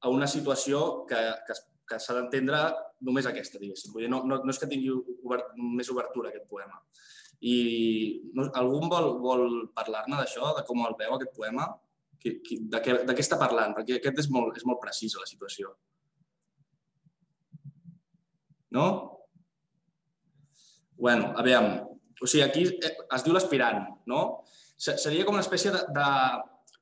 S2: a una situació que, que, que s'ha d'entendre només aquesta, diguéssim. Vull dir, no, no, no és que tingui obert, més obertura aquest poema. I no, algú vol, vol parlar-ne d'això, de com el veu aquest poema? De, què, de què està parlant? Perquè aquest és molt, és molt precís la situació. No? bueno, a veure, o sigui, aquí eh, es diu l'aspirant, no? Seria com una espècie de, de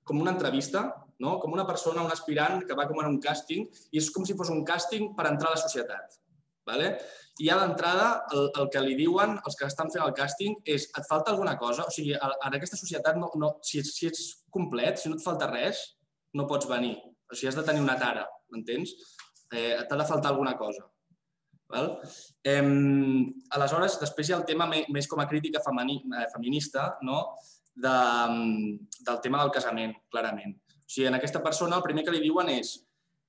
S2: com una entrevista, no? com una persona, un aspirant que va com en un càsting i és com si fos un càsting per entrar a la societat. Vale? I a l'entrada el, el que li diuen els que estan fent el càsting és et falta alguna cosa? O sigui, en aquesta societat, no, no, si, si ets complet, si no et falta res, no pots venir. O sigui, has de tenir una tara, m'entens? Eh, T'ha de faltar alguna cosa. Val? Eh, aleshores, després hi ha el tema més com a crítica femini, eh, feminista no? de, del tema del casament, clarament. O sigui, en aquesta persona el primer que li diuen és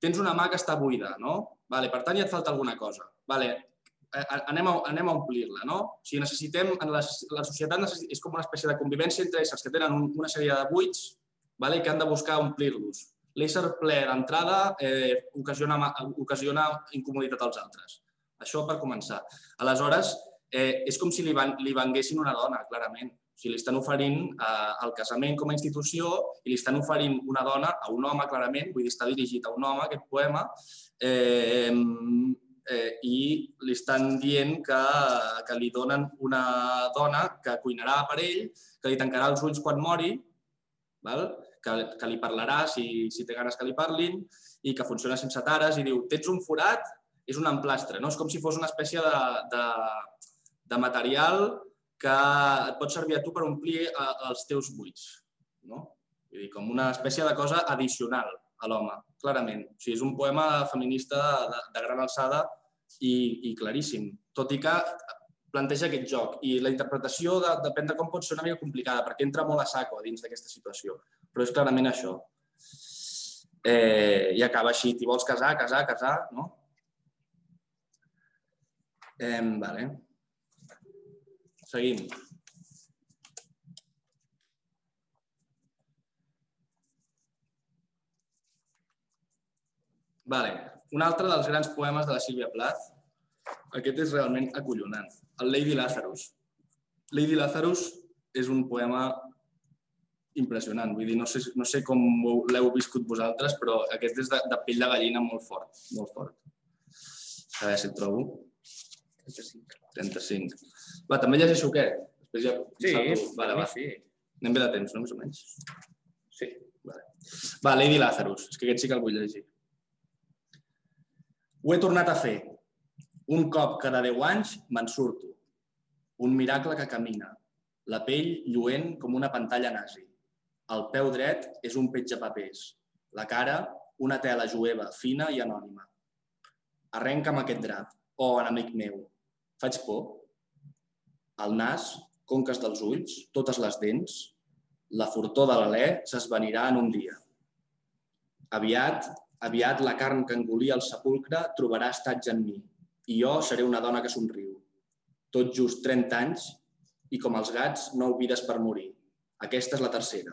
S2: tens una mà que està buida, no? Vale, per tant, ja et falta alguna cosa. Vale, anem a, anem a omplir-la, no? O sigui, necessitem, en la, la societat és com una espècie de convivència entre éssers que tenen un, una sèrie de buits vale, que han de buscar omplir-los. L'ésser ple d'entrada eh, ocasiona, ocasiona incomoditat als altres. Això per començar. Aleshores, eh, és com si li, van, li venguessin una dona, clarament. O sigui, li estan oferint eh, el casament com a institució i li estan oferint una dona a un home, clarament, vull dir, està dirigit a un home, aquest poema, eh, eh, i li estan dient que, que li donen una dona que cuinarà per ell, que li tancarà els ulls quan mori, val? Que, que li parlarà si, si té ganes que li parlin i que funciona sense tares i diu, tens un forat, és un emplastre, no? És com si fos una espècie de, de, de material que et pot servir a tu per omplir eh, els teus buits. No? Vull dir, com una espècie de cosa addicional a l'home, clarament. O sigui, és un poema feminista de, de gran alçada i, i claríssim, tot i que planteja aquest joc. I la interpretació de, depèn de com pot ser una mica complicada, perquè entra molt a saco dins d'aquesta situació. Però és clarament això. Eh, I acaba així, t'hi vols casar, casar, casar, no? Eh, vale. Seguim. Vale. Un altre dels grans poemes de la Sílvia Plath. Aquest és realment acollonant. El Lady Lazarus. Lady Lazarus és un poema impressionant. Vull dir, no sé, no sé com l'heu viscut vosaltres, però aquest és de, de pell de gallina molt fort, molt fort. A veure si el trobo. 35. 35. Va, també llegeixo aquest. Després ja
S1: sí,
S2: salto. Vale, va.
S1: sí.
S2: Anem bé de temps, no? Més o menys. Sí. Vale. Va, Lady Lazarus. És que aquest sí que el vull llegir. Ho he tornat a fer. Un cop cada deu anys me'n surto. Un miracle que camina. La pell lluent com una pantalla nazi. El peu dret és un petjapapers. La cara, una tela jueva, fina i anònima. Arrenca'm aquest drap, oh, enemic meu. Faig por? El nas, conques dels ulls, totes les dents, la fortor de l'alè s'esvanirà en un dia. Aviat, aviat la carn que engolia el sepulcre trobarà estatge en mi i jo seré una dona que somriu. Tot just 30 anys i com els gats, nou vides per morir. Aquesta és la tercera.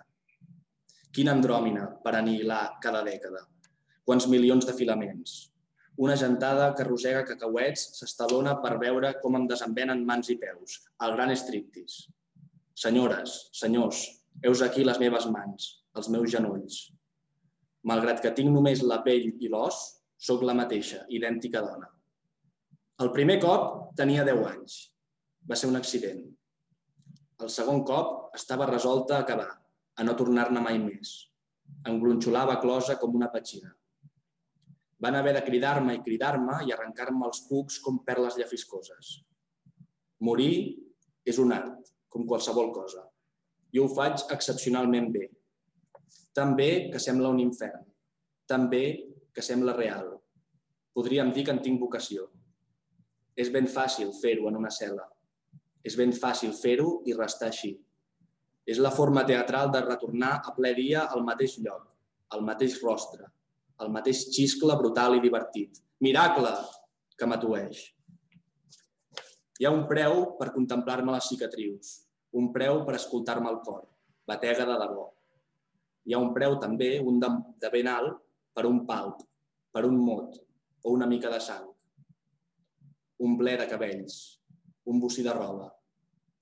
S2: Quina andròmina per anihilar cada dècada. Quants milions de filaments, una gentada que rosega cacauets s'estalona per veure com em desenvenen mans i peus. El gran estrictis. Senyores, senyors, heus aquí les meves mans, els meus genolls. Malgrat que tinc només la pell i l'os, sóc la mateixa, idèntica dona. El primer cop tenia 10 anys. Va ser un accident. El segon cop estava resolta a acabar, a no tornar-ne mai més. Engronxolava closa com una petxina. Van haver de cridar-me i cridar-me i arrencar-me els cucs com perles llafiscoses. Morir és un art, com qualsevol cosa. Jo ho faig excepcionalment bé. Tan bé que sembla un infern. Tan bé que sembla real. Podríem dir que en tinc vocació. És ben fàcil fer-ho en una cel·la. És ben fàcil fer-ho i restar així. És la forma teatral de retornar a ple dia al mateix lloc, al mateix rostre, el mateix xiscle brutal i divertit. Miracle que m'atueix. Hi ha un preu per contemplar-me les cicatrius, un preu per escoltar-me el cor, batega de debò. Hi ha un preu també, un de, de ben alt, per un palp, per un mot o una mica de sang. Un ble de cabells, un bocí de roba.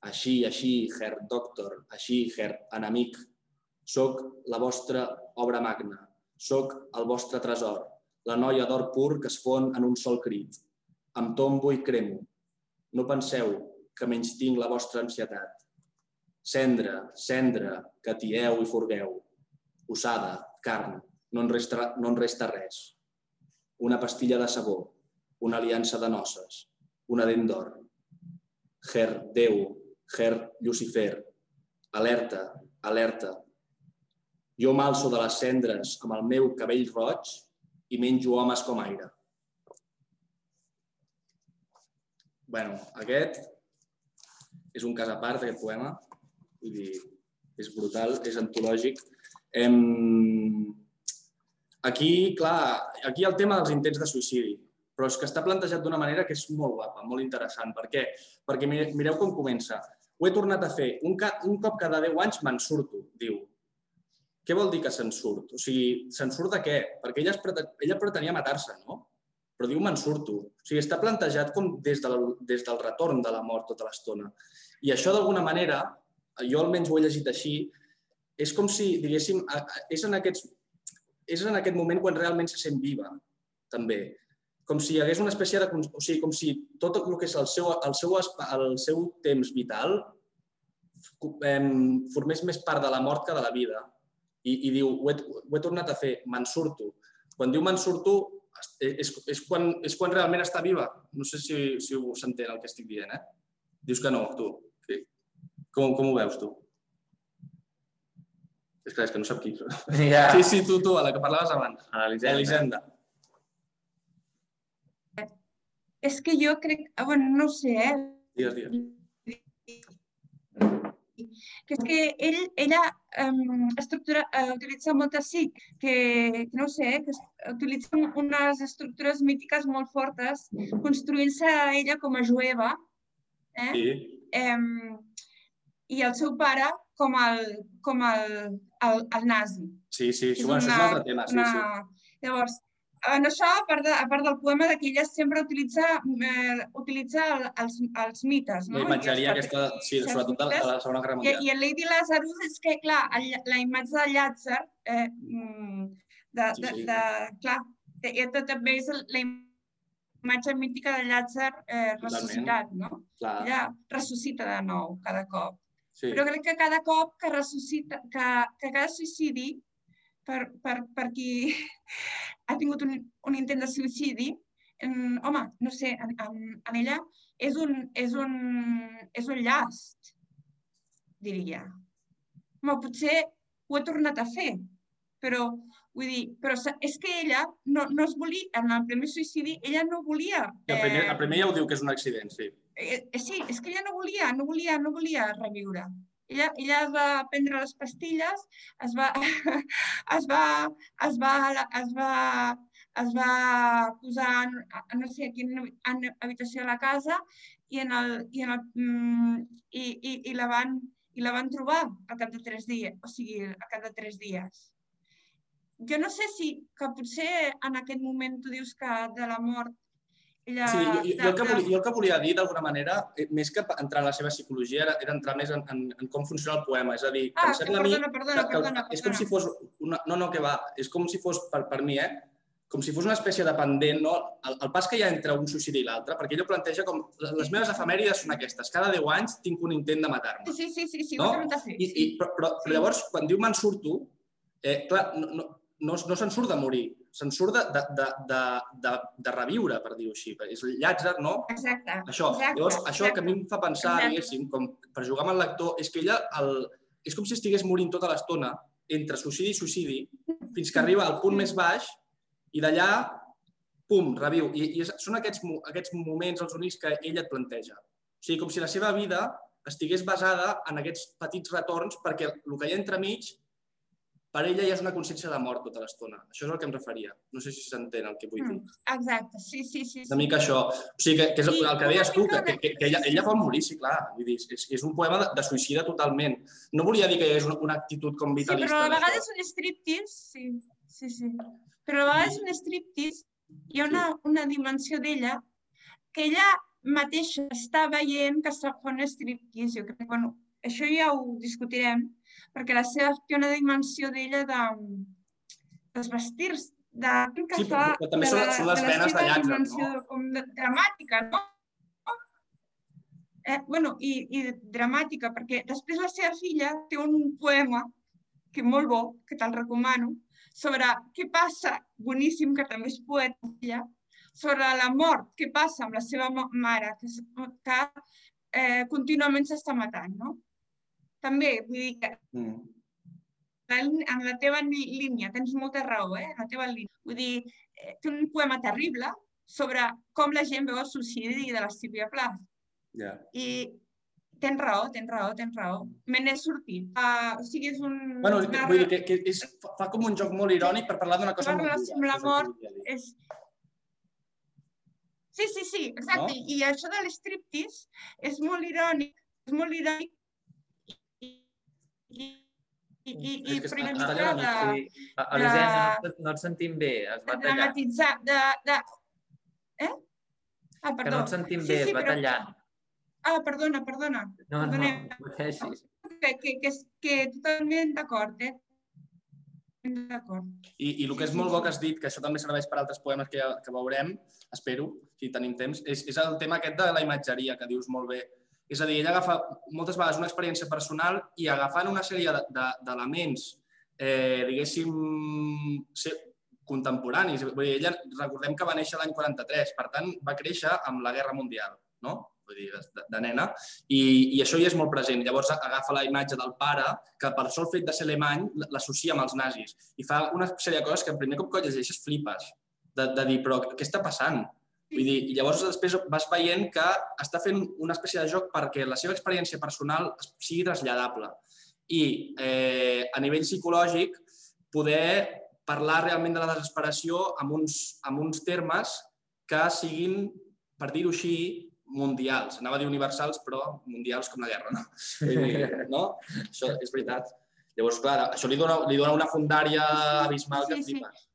S2: Així, així, Herr Doctor, així, Herr Enemic, soc la vostra obra magna, Soc el vostre tresor, la noia d'or pur que es fon en un sol crit. Em tombo i cremo. No penseu que menys tinc la vostra ansietat. Cendra, cendra, que tieu i furgueu. Usada, carn, no en resta, no en resta res. Una pastilla de sabó, una aliança de noces, una dent d'or. Her, Déu, Her, Lucifer, alerta, alerta. Jo m'alço de les cendres amb el meu cabell roig i menjo homes com aire. bueno, aquest és un cas a part, aquest poema. Vull dir, és brutal, és antològic. Aquí, clar, aquí el tema dels intents de suïcidi, però és que està plantejat d'una manera que és molt guapa, molt interessant. Per què? Perquè mireu com comença. Ho he tornat a fer. Un, un cop cada 10 anys me'n surto, diu. Què vol dir que se'n surt? O sigui, se'n surt de què? Perquè ella, es ella pretenia matar-se, no? Però diu me'n surto. O sigui, està plantejat com des, de la, des del retorn de la mort tota l'estona. I això, d'alguna manera, jo almenys ho he llegit així, és com si, diguéssim, és en, aquests, és en aquest moment quan realment se sent viva, també. Com si hi hagués una espècie de... O sigui, com si tot el que és el seu, el seu, el seu temps vital formés més part de la mort que de la vida. I, i diu, ho he, ho he tornat a fer, me'n surto. Quan diu me'n surto, és, és, quan, és quan realment està viva. No sé si, si ho s'entén el que estic dient, eh? Dius que no, tu. Sí. Com, com ho veus, tu? És clar, és que no sap qui.
S1: Ja.
S2: Sí, sí, tu, tu, a la que parlaves abans.
S1: A l'Elisenda.
S2: Elisenda.
S3: És que jo crec... Ah, bueno, no ho sé, eh?
S2: Digues, digues.
S3: Que és que ell, ella um, estructura, uh, utilitza molta SIC, que, que no sé, que utilitza unes estructures mítiques molt fortes, construint-se ella com a jueva, eh?
S2: Sí.
S3: Um, i el seu pare com el, com el, el, el nazi.
S2: Sí, sí, això, bueno, això és un altre tema. Sí, sí.
S3: Llavors, en això, a part, de, a part del poema, de que ella sempre utilitza, eh, utilitza el, els, els mites. No?
S2: La imatgeria
S3: I
S2: aquesta, sí, sobretot de, de la Segona Guerra
S3: I,
S2: Mundial.
S3: I el Lady Lazarus és que, clar, el, la imatge de Llàtzer, eh, mm, de,
S2: Sí,
S3: de,
S2: sí.
S3: de, clar, de, i també és la imatge mítica de Llàtzer eh, ressuscitat, no?
S2: Clar,
S3: Ella ressuscita de nou cada cop.
S2: sí.
S3: Però crec que cada cop que ressuscita, que, que cada suïcidi, per, per, per qui [laughs] ha tingut un, un intent de suïcidi, en, home, no sé, en, en, en ella és un, és un, és un llast, diria. Home, potser ho he tornat a fer, però vull dir, però és que ella no, no es volia, en el primer suïcidi, ella no volia...
S2: El primer, el primer ja ho diu que és un accident, sí.
S3: Eh, eh, sí, és que ella no volia, no volia, no volia reviure. Ella, ella es va prendre les pastilles, es va, [laughs] es va, es va, es va, es va posar en, no sé quina en habitació de la casa i, en el, i, en el, mm, i, i, i, la van, i la van trobar al cap de tres dies, o sigui, al cap de tres dies. Jo no sé si que potser en aquest moment tu dius que de la mort ella...
S2: Sí, jo, jo, el que volia, jo el que volia dir, d'alguna manera, eh, més que entrar en la seva psicologia, era, era entrar més en, en, en com funciona el poema. És a dir, que
S3: Ah,
S2: em sembla a mi...
S3: perdona, perdona,
S2: que- que-
S3: perdona,
S2: És com
S3: perdona.
S2: si fos una... No, no, que va. És com si fos, per, per mi, eh? Com si fos una espècie de pendent, no? El, el pas que hi ha entre un suïcidi i l'altre, perquè ell ho planteja com... Les meves efemèrides són aquestes. Cada 10 anys tinc un intent de matar-me.
S3: Sí, sí, sí, sí,
S2: No?
S3: ho fer.
S2: I, i, però, però,
S3: Sí.
S2: però llavors, quan diu me'n surto, eh, clar, no, no, no, no se'n surt de morir, se'n surt de, de, de, de, de, de reviure, per dir-ho així. És Llàtzer, no?
S3: Exacte.
S2: Això,
S3: exacte,
S2: llavors, això que a mi em fa pensar,
S3: Exacte.
S2: diguéssim, com per jugar amb el lector, és que ella, el, és com si estigués morint tota l'estona entre suïcidi i suïcidi, fins que arriba al punt més baix i d'allà, pum, reviu. I, i són aquests, aquests moments, els únics que ella et planteja. O sigui, com si la seva vida estigués basada en aquests petits retorns perquè el que hi ha entremig per ella ja és una consciència de mort tota l'estona. Això és el que em referia. No sé si s'entén el que vull dir.
S3: Mm, Exacte, sí, sí, sí.
S2: Una
S3: sí.
S2: mica això. O sigui, que, que és el que deies tu, que, que, que, que ella,
S3: sí, sí.
S2: ella vol morir, sí, clar. Vull dir, és, és un poema de, de suïcida totalment. No volia dir que hi hagués una, una actitud com
S3: Sí,
S2: vitalista.
S3: però a vegades un striptease, sí, sí, sí. Però a vegades un striptease hi ha una, una dimensió d'ella que ella mateixa està veient que està un striptease. Jo crec que, bueno, això ja ho discutirem, perquè la seva té una dimensió d'ella de dels vestirs, de que
S2: Sí,
S3: fa
S2: però- també
S3: de
S2: són- les
S3: de
S2: venes de
S3: dimensió
S2: no?
S3: com de, dramàtica, no? Eh, bueno, i, i dramàtica, perquè després la seva filla té un poema que és molt bo, que te'l recomano, sobre què passa, boníssim, que també és poeta, sobre la mort que passa amb la seva mare, que, que eh, contínuament s'està matant, no? També, vull dir que mm. en la teva línia tens molta raó, eh? En la teva línia. Vull dir, eh, té un poema terrible sobre com la gent veu el suïcidi de la Sílvia Plath.
S2: Yeah.
S3: I tens raó, tens raó, tens raó. Me n'he sortit. Uh, o sigui, és un...
S2: Bueno, una... vull dir que, que és, fa com un joc molt irònic per parlar d'una cosa
S3: molt dura. Amb la mort és... Sí, sí, sí, exacte. No? I això de l'estriptease és molt irònic, és molt irònic i, i, i, i
S1: mica de... Sí. Elisenda, no, no et sentim bé, es va tallant.
S3: Dramatitzar, de, de... Eh? Ah,
S1: perdó. Que no et sentim bé, sí, sí, es va però... tallant.
S3: Ah, perdona, perdona.
S1: No, Perdoneu. no, no
S3: que, que, que, que totalment d'acord, eh? D'acord.
S2: I, I el que és molt bo que has dit, que això també serveix per altres poemes que, que veurem, espero, si tenim temps, és, és el tema aquest de la imatgeria, que dius molt bé. És a dir, ella agafa moltes vegades una experiència personal i agafant una sèrie d'elements, de, de, eh, diguéssim, contemporanis. Vull dir, ella, recordem que va néixer l'any 43, per tant, va créixer amb la Guerra Mundial, no? vull dir, de, de nena, i, i això hi és molt present. Llavors agafa la imatge del pare, que per sol fet de ser alemany l'associa amb els nazis, i fa una sèrie de coses que el primer cop que llegeixes flipes, de, de dir, però què està passant? Vull dir, i llavors després vas veient que està fent una espècie de joc perquè la seva experiència personal sigui traslladable. I eh, a nivell psicològic poder parlar realment de la desesperació amb uns, amb uns termes que siguin, per dir-ho així, mundials. Anava a dir universals, però mundials com la guerra, no? no? Això és veritat. Llavors, clar, això li dona, li dona una fundària abismal que sí, flipes. Sí.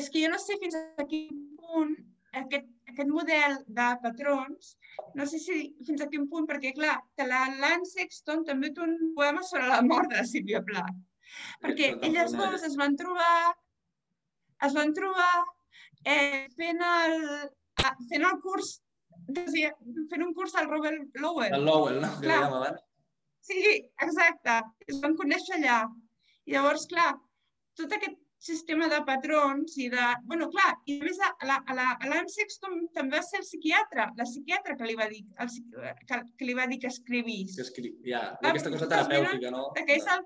S3: És que jo no sé fins a quin punt aquest, aquest model de patrons, no sé si fins a quin punt, perquè clar, que la Lance Sexton també té un poema sobre la mort de [laughs] Sílvia Plath. Perquè elles dues es van trobar, es van trobar eh, fent el, fent el curs, fent un curs al Robert Lowell.
S2: El Lowell, no? Que clar. abans.
S3: Sí, exacte. Es van conèixer allà. I llavors, clar, tot aquest sistema de patrons i de... bueno, clar, i a més a la, a la, a l'Anne Sexton també va ser el psiquiatre, la psiquiatra que li va dir, el, que, que li va dir que escrivís.
S2: Que escri... Ja, aquesta cosa terapèutica, no?
S3: Que és el,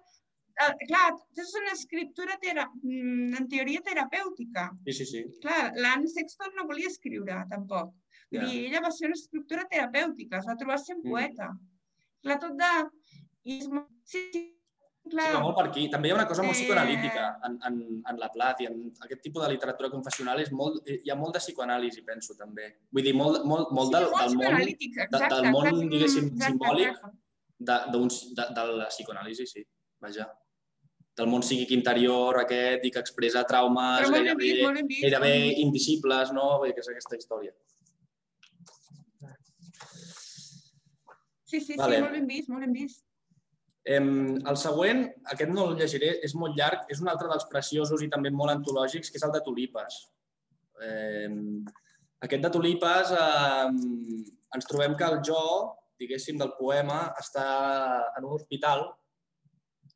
S3: el, clar, és una escriptura tera, mm, en teoria terapèutica.
S2: Sí, sí, sí.
S3: Clar, l'Anne Sexton no volia escriure, tampoc. Yeah. dir, ella va ser una escriptura terapèutica, es va trobar sent mm. poeta. Clar, tot de... I és. Sí, sí, clar.
S2: Sí, molt per aquí. També hi ha una cosa molt psicoanalítica en, en, en la Plat i en aquest tipus de literatura confessional és molt, hi ha molt de psicoanàlisi, penso, també. Vull dir, molt, molt, molt, del, del món, exacte, del món, exacte, diguéssim, exacte, simbòlic. De, de, de, de la psicoanàlisi, sí. Vaja del món psíquic interior aquest i que expressa traumes
S3: gairebé, vist,
S2: gairebé invisibles, no? Vull dir que és aquesta història.
S3: Sí, sí, vale. sí, molt ben vist, molt ben vist.
S2: El següent, aquest no el llegiré, és molt llarg, és un altre dels preciosos i també molt antològics, que és el de Tulipes. Aquest de Tulipes, ens trobem que el jo, diguéssim, del poema està en un hospital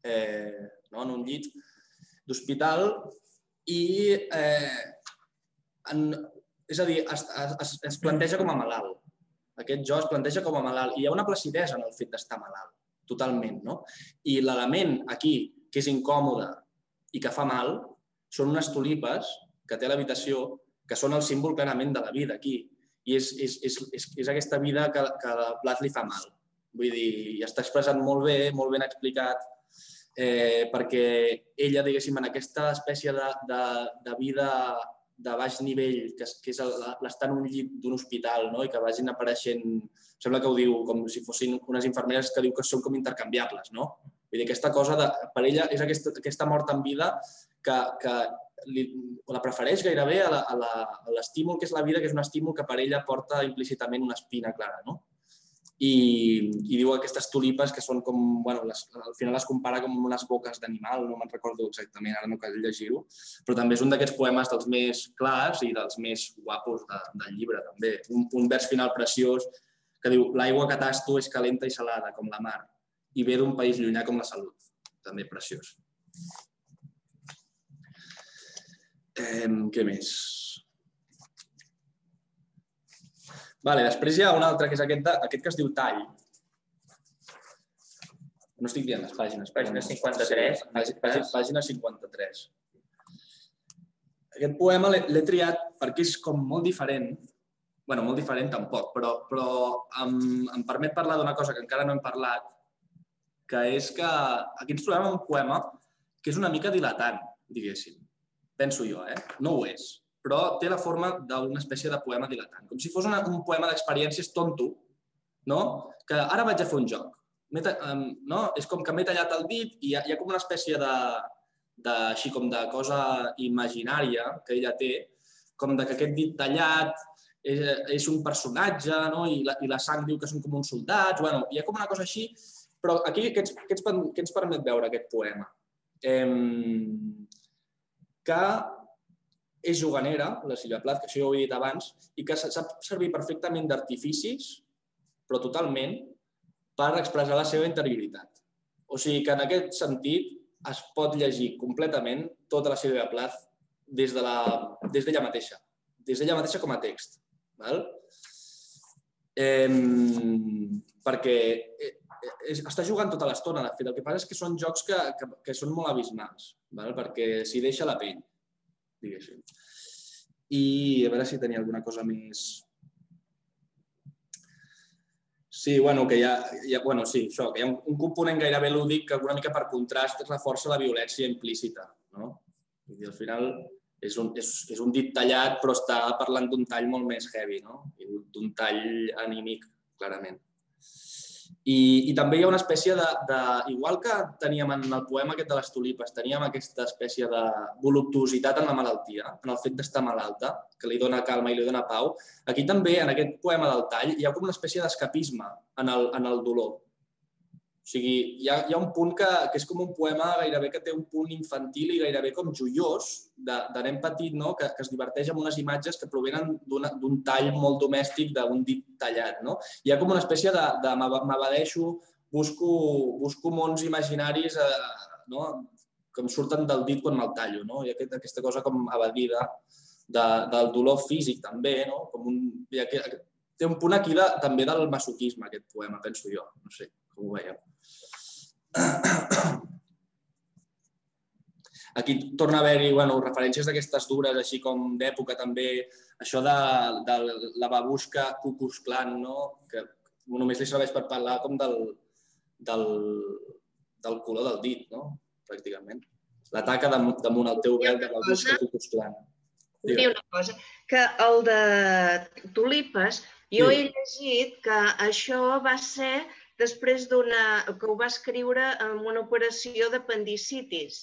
S2: eh, no? en un llit d'hospital i eh, és a dir, es planteja com a malalt. Aquest jo es planteja com a malalt i hi ha una placidesa en el fet d'estar malalt, totalment. No? I l'element aquí que és incòmode i que fa mal són unes tulipes que té l'habitació que són el símbol clarament de la vida aquí. I és, és, és, és, és aquesta vida que, que a Plat li fa mal. Vull dir, està expressat molt bé, molt ben explicat, eh, perquè ella, diguéssim, en aquesta espècie de, de, de vida de baix nivell, que, que és l'estar en un llit d'un hospital no? i que vagin apareixent, sembla que ho diu com si fossin unes infermeres que diu que són com intercanviables, no? Vull dir, aquesta cosa de, per ella és aquesta, aquesta mort en vida que, que li, la prefereix gairebé a l'estímul que és la vida, que és un estímul que per ella porta implícitament una espina clara, no? i, i diu aquestes tulipes que són com, bueno, les, al final les compara com unes boques d'animal, no me'n recordo exactament, ara no cal llegir-ho, però també és un d'aquests poemes dels més clars i dels més guapos de, del llibre, també. Un, un vers final preciós que diu l'aigua que tasto és calenta i salada, com la mar, i ve d'un país llunyà com la salut. També preciós. Eh, què més? Vale, després hi ha un altre, que és aquest, de, aquest que es diu Tall. No estic dient les pàgines.
S1: Pàgina 53.
S2: Sí, pàgina, pàgina, pàgina 53. Aquest poema l'he triat perquè és com molt diferent. Bueno, molt diferent tampoc, però, però em, em permet parlar d'una cosa que encara no hem parlat, que és que aquí ens trobem un poema que és una mica dilatant, diguéssim. Penso jo, eh? No ho és, però té la forma d'una espècie de poema dilatant. Com si fos una, un poema d'experiències tonto, no? Que ara vaig a fer un joc. Em, no? És com que m'he tallat el dit i hi ha, hi ha com una espècie de, de, així com de cosa imaginària que ella té, com de que aquest dit tallat és, és un personatge, no? I, la, i la sang diu que són com uns soldats, bueno, hi ha com una cosa així, però aquí què ens, què ens, què ens permet veure aquest poema? Em, que és juganera, la Sílvia Plat, que això ja ho he dit abans, i que sa- sap servir perfectament d'artificis, però totalment, per expressar la seva interioritat. O sigui que en aquest sentit es pot llegir completament tota la Sílvia Plath des de la, des d'ella mateixa, des d'ella mateixa com a text. Val? Eh, perquè eh, està jugant tota l'estona, de fet. El que passa és que són jocs que, que, que són molt abismals, val? perquè s'hi deixa la pell, diguéssim. I a veure si tenia alguna cosa més... Sí, bueno, que hi ha, hi ha, bueno, sí, això, que hi ha un, un component gairebé lúdic que una mica per contrast reforça la violència implícita. No? Dir, al final és un, és, és un dit tallat, però està parlant d'un tall molt més heavy, no? D'un tall anímic, clarament. I, I també hi ha una espècie de, de... Igual que teníem en el poema aquest de les tulipes, teníem aquesta espècie de voluptuositat en la malaltia, en el fet d'estar malalta, que li dona calma i li dona pau. Aquí també, en aquest poema del tall, hi ha com una espècie d'escapisme en, el, en el dolor. O sigui, hi ha, hi ha un punt que, que és com un poema gairebé que té un punt infantil i gairebé com joiós, de, de nen petit, no? que, que es diverteix amb unes imatges que provenen d'un tall molt domèstic, d'un dit tallat. No? Hi ha com una espècie de, de m'ab- m'abadeixo, busco, busco mons imaginaris eh, no? que em surten del dit quan me'l tallo. No? Hi ha aquest, aquesta cosa com evadida de, del dolor físic també, no? com un, hi ha, té un punt aquí de, també del masoquisme, aquest poema, penso jo. No sé com ho veieu. Aquí torna a haver-hi bueno, referències d'aquestes dures, així com d'època també, això de, de la babusca Ku Klux Klan, no? que només li serveix per parlar com del, del, del color del dit, no? pràcticament. L'ataca damunt, el teu vel de babusca Klux Klan.
S5: Dir una cosa, que el de tulipes, jo
S2: Sí.
S5: he llegit que això va ser després d'una... que ho va escriure amb una operació d'apendicitis.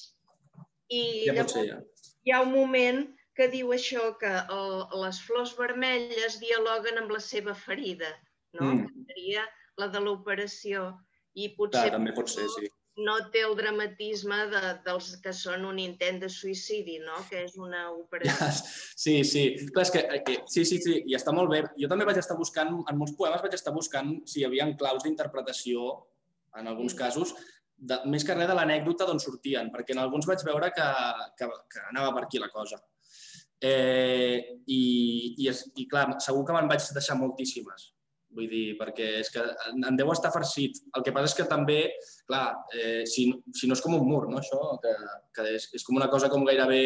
S5: I
S2: Ja
S5: llavors
S2: ser, ja.
S5: hi ha un moment que diu això, que el, les flors vermelles dialoguen amb la seva ferida, no?
S2: Mm.
S5: Que seria la de l'operació. I
S2: Clar,
S5: potser
S2: també pot ser, sí.
S5: No té el dramatisme de, dels que són un intent de suïcidi, no? Que és una operació.
S2: Sí, sí. Clar, és que, que, sí, sí, sí, i està molt bé. Jo també vaig estar buscant, en molts poemes vaig estar buscant si hi havia claus d'interpretació, en alguns
S5: Mm.
S2: casos, de, més que res de l'anècdota d'on sortien, perquè en alguns vaig veure que, que, que anava per aquí la cosa. Eh, i, i, és, I clar, segur que me'n vaig deixar moltíssimes. Vull dir, perquè és que en deu estar farcit. El que passa és que també, clar, eh, si, si no és com un mur, no, això, que, que és, és com una cosa com gairebé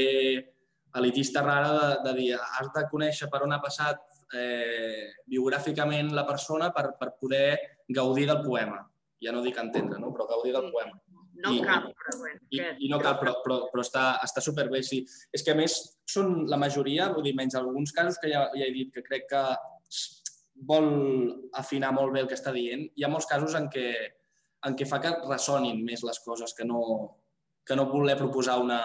S2: elitista rara de, de dir has de conèixer per on ha passat eh, biogràficament la persona per, per poder gaudir del poema. Ja no dic entendre, no? però gaudir del poema.
S5: No
S2: I-
S5: cal, però bueno.
S2: I, i no cal, però, però, però està, està superbé. Sí. És que a més són la majoria, vull dir, menys alguns casos que ja, ja he dit que crec que vol afinar molt bé el que està dient, hi ha molts casos en què, en què fa que ressonin més les coses que no, que no voler proposar una,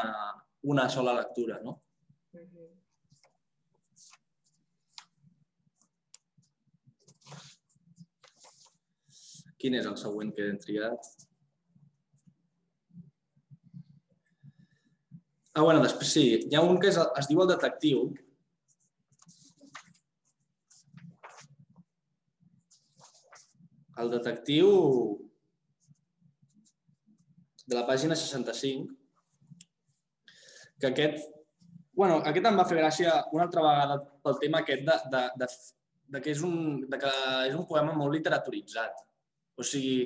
S2: una sola lectura. No?
S5: Mhm.
S2: Quin és el següent que hem triat? Ah, bueno, després sí. Hi ha un que és, es diu el detectiu. El detectiu de la pàgina 65, que aquest bueno, aquest em va fer gràcia una altra vegada pel tema aquest de, de, de, de, que, és un, de que és un poema molt literaturitzat. O sigui,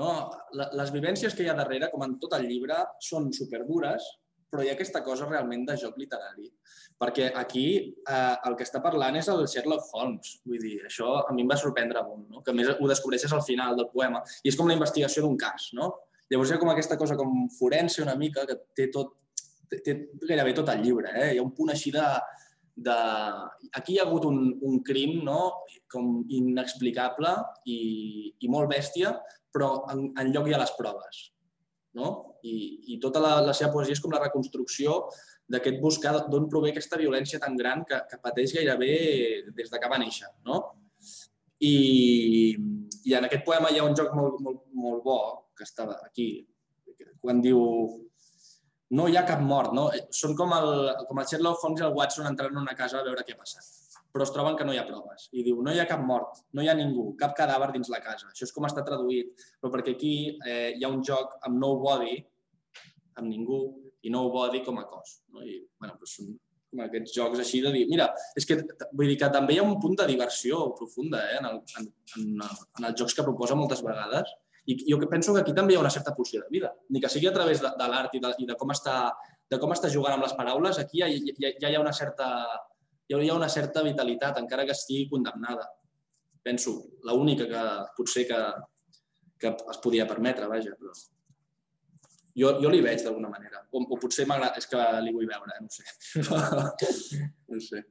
S2: no? les vivències que hi ha darrere, com en tot el llibre, són superdures, però hi ha aquesta cosa realment de joc literari. Perquè aquí eh, el que està parlant és el Sherlock Holmes. Vull dir, això a mi em va sorprendre molt, no? que més ho descobreixes al final del poema. I és com la investigació d'un cas, no? Llavors hi ha com aquesta cosa com forense una mica, que té tot, té, té gairebé tot el llibre. Eh? Hi ha un punt així de, de... Aquí hi ha hagut un, un crim no? com inexplicable i, i molt bèstia, però en, en lloc hi ha les proves no? I, i tota la, la seva poesia és com la reconstrucció d'aquest buscar d'on prové aquesta violència tan gran que, que pateix gairebé des de que va néixer. No? I, I en aquest poema hi ha un joc molt, molt, molt bo, que estava aquí, quan diu no hi ha cap mort, no? Són com el, com el Sherlock Holmes i el Watson entrant en una casa a veure què ha passat però es troben que no hi ha proves. I diu, no hi ha cap mort, no hi ha ningú, cap cadàver dins la casa. Això és com està traduït, però perquè aquí eh, hi ha un joc amb nobody, amb ningú, i nobody com a cos. No? I, bueno, doncs són com aquests jocs així de dir... Mira, és que vull dir que també hi ha un punt de diversió profunda eh, en, el, en, en, en els jocs que proposa moltes vegades. I jo penso que aquí també hi ha una certa pulsió de vida. Ni que sigui a través de, de l'art i, de, i de, com està, de com està jugant amb les paraules, aquí ja, ja, ja hi ha una certa hi hauria una certa vitalitat, encara que estigui condemnada. Penso, l'única que potser que, que es podia permetre, vaja, però jo, jo li veig d'alguna manera. O, o potser m'agrada, és que li vull veure, eh? no sé. [laughs] no sé.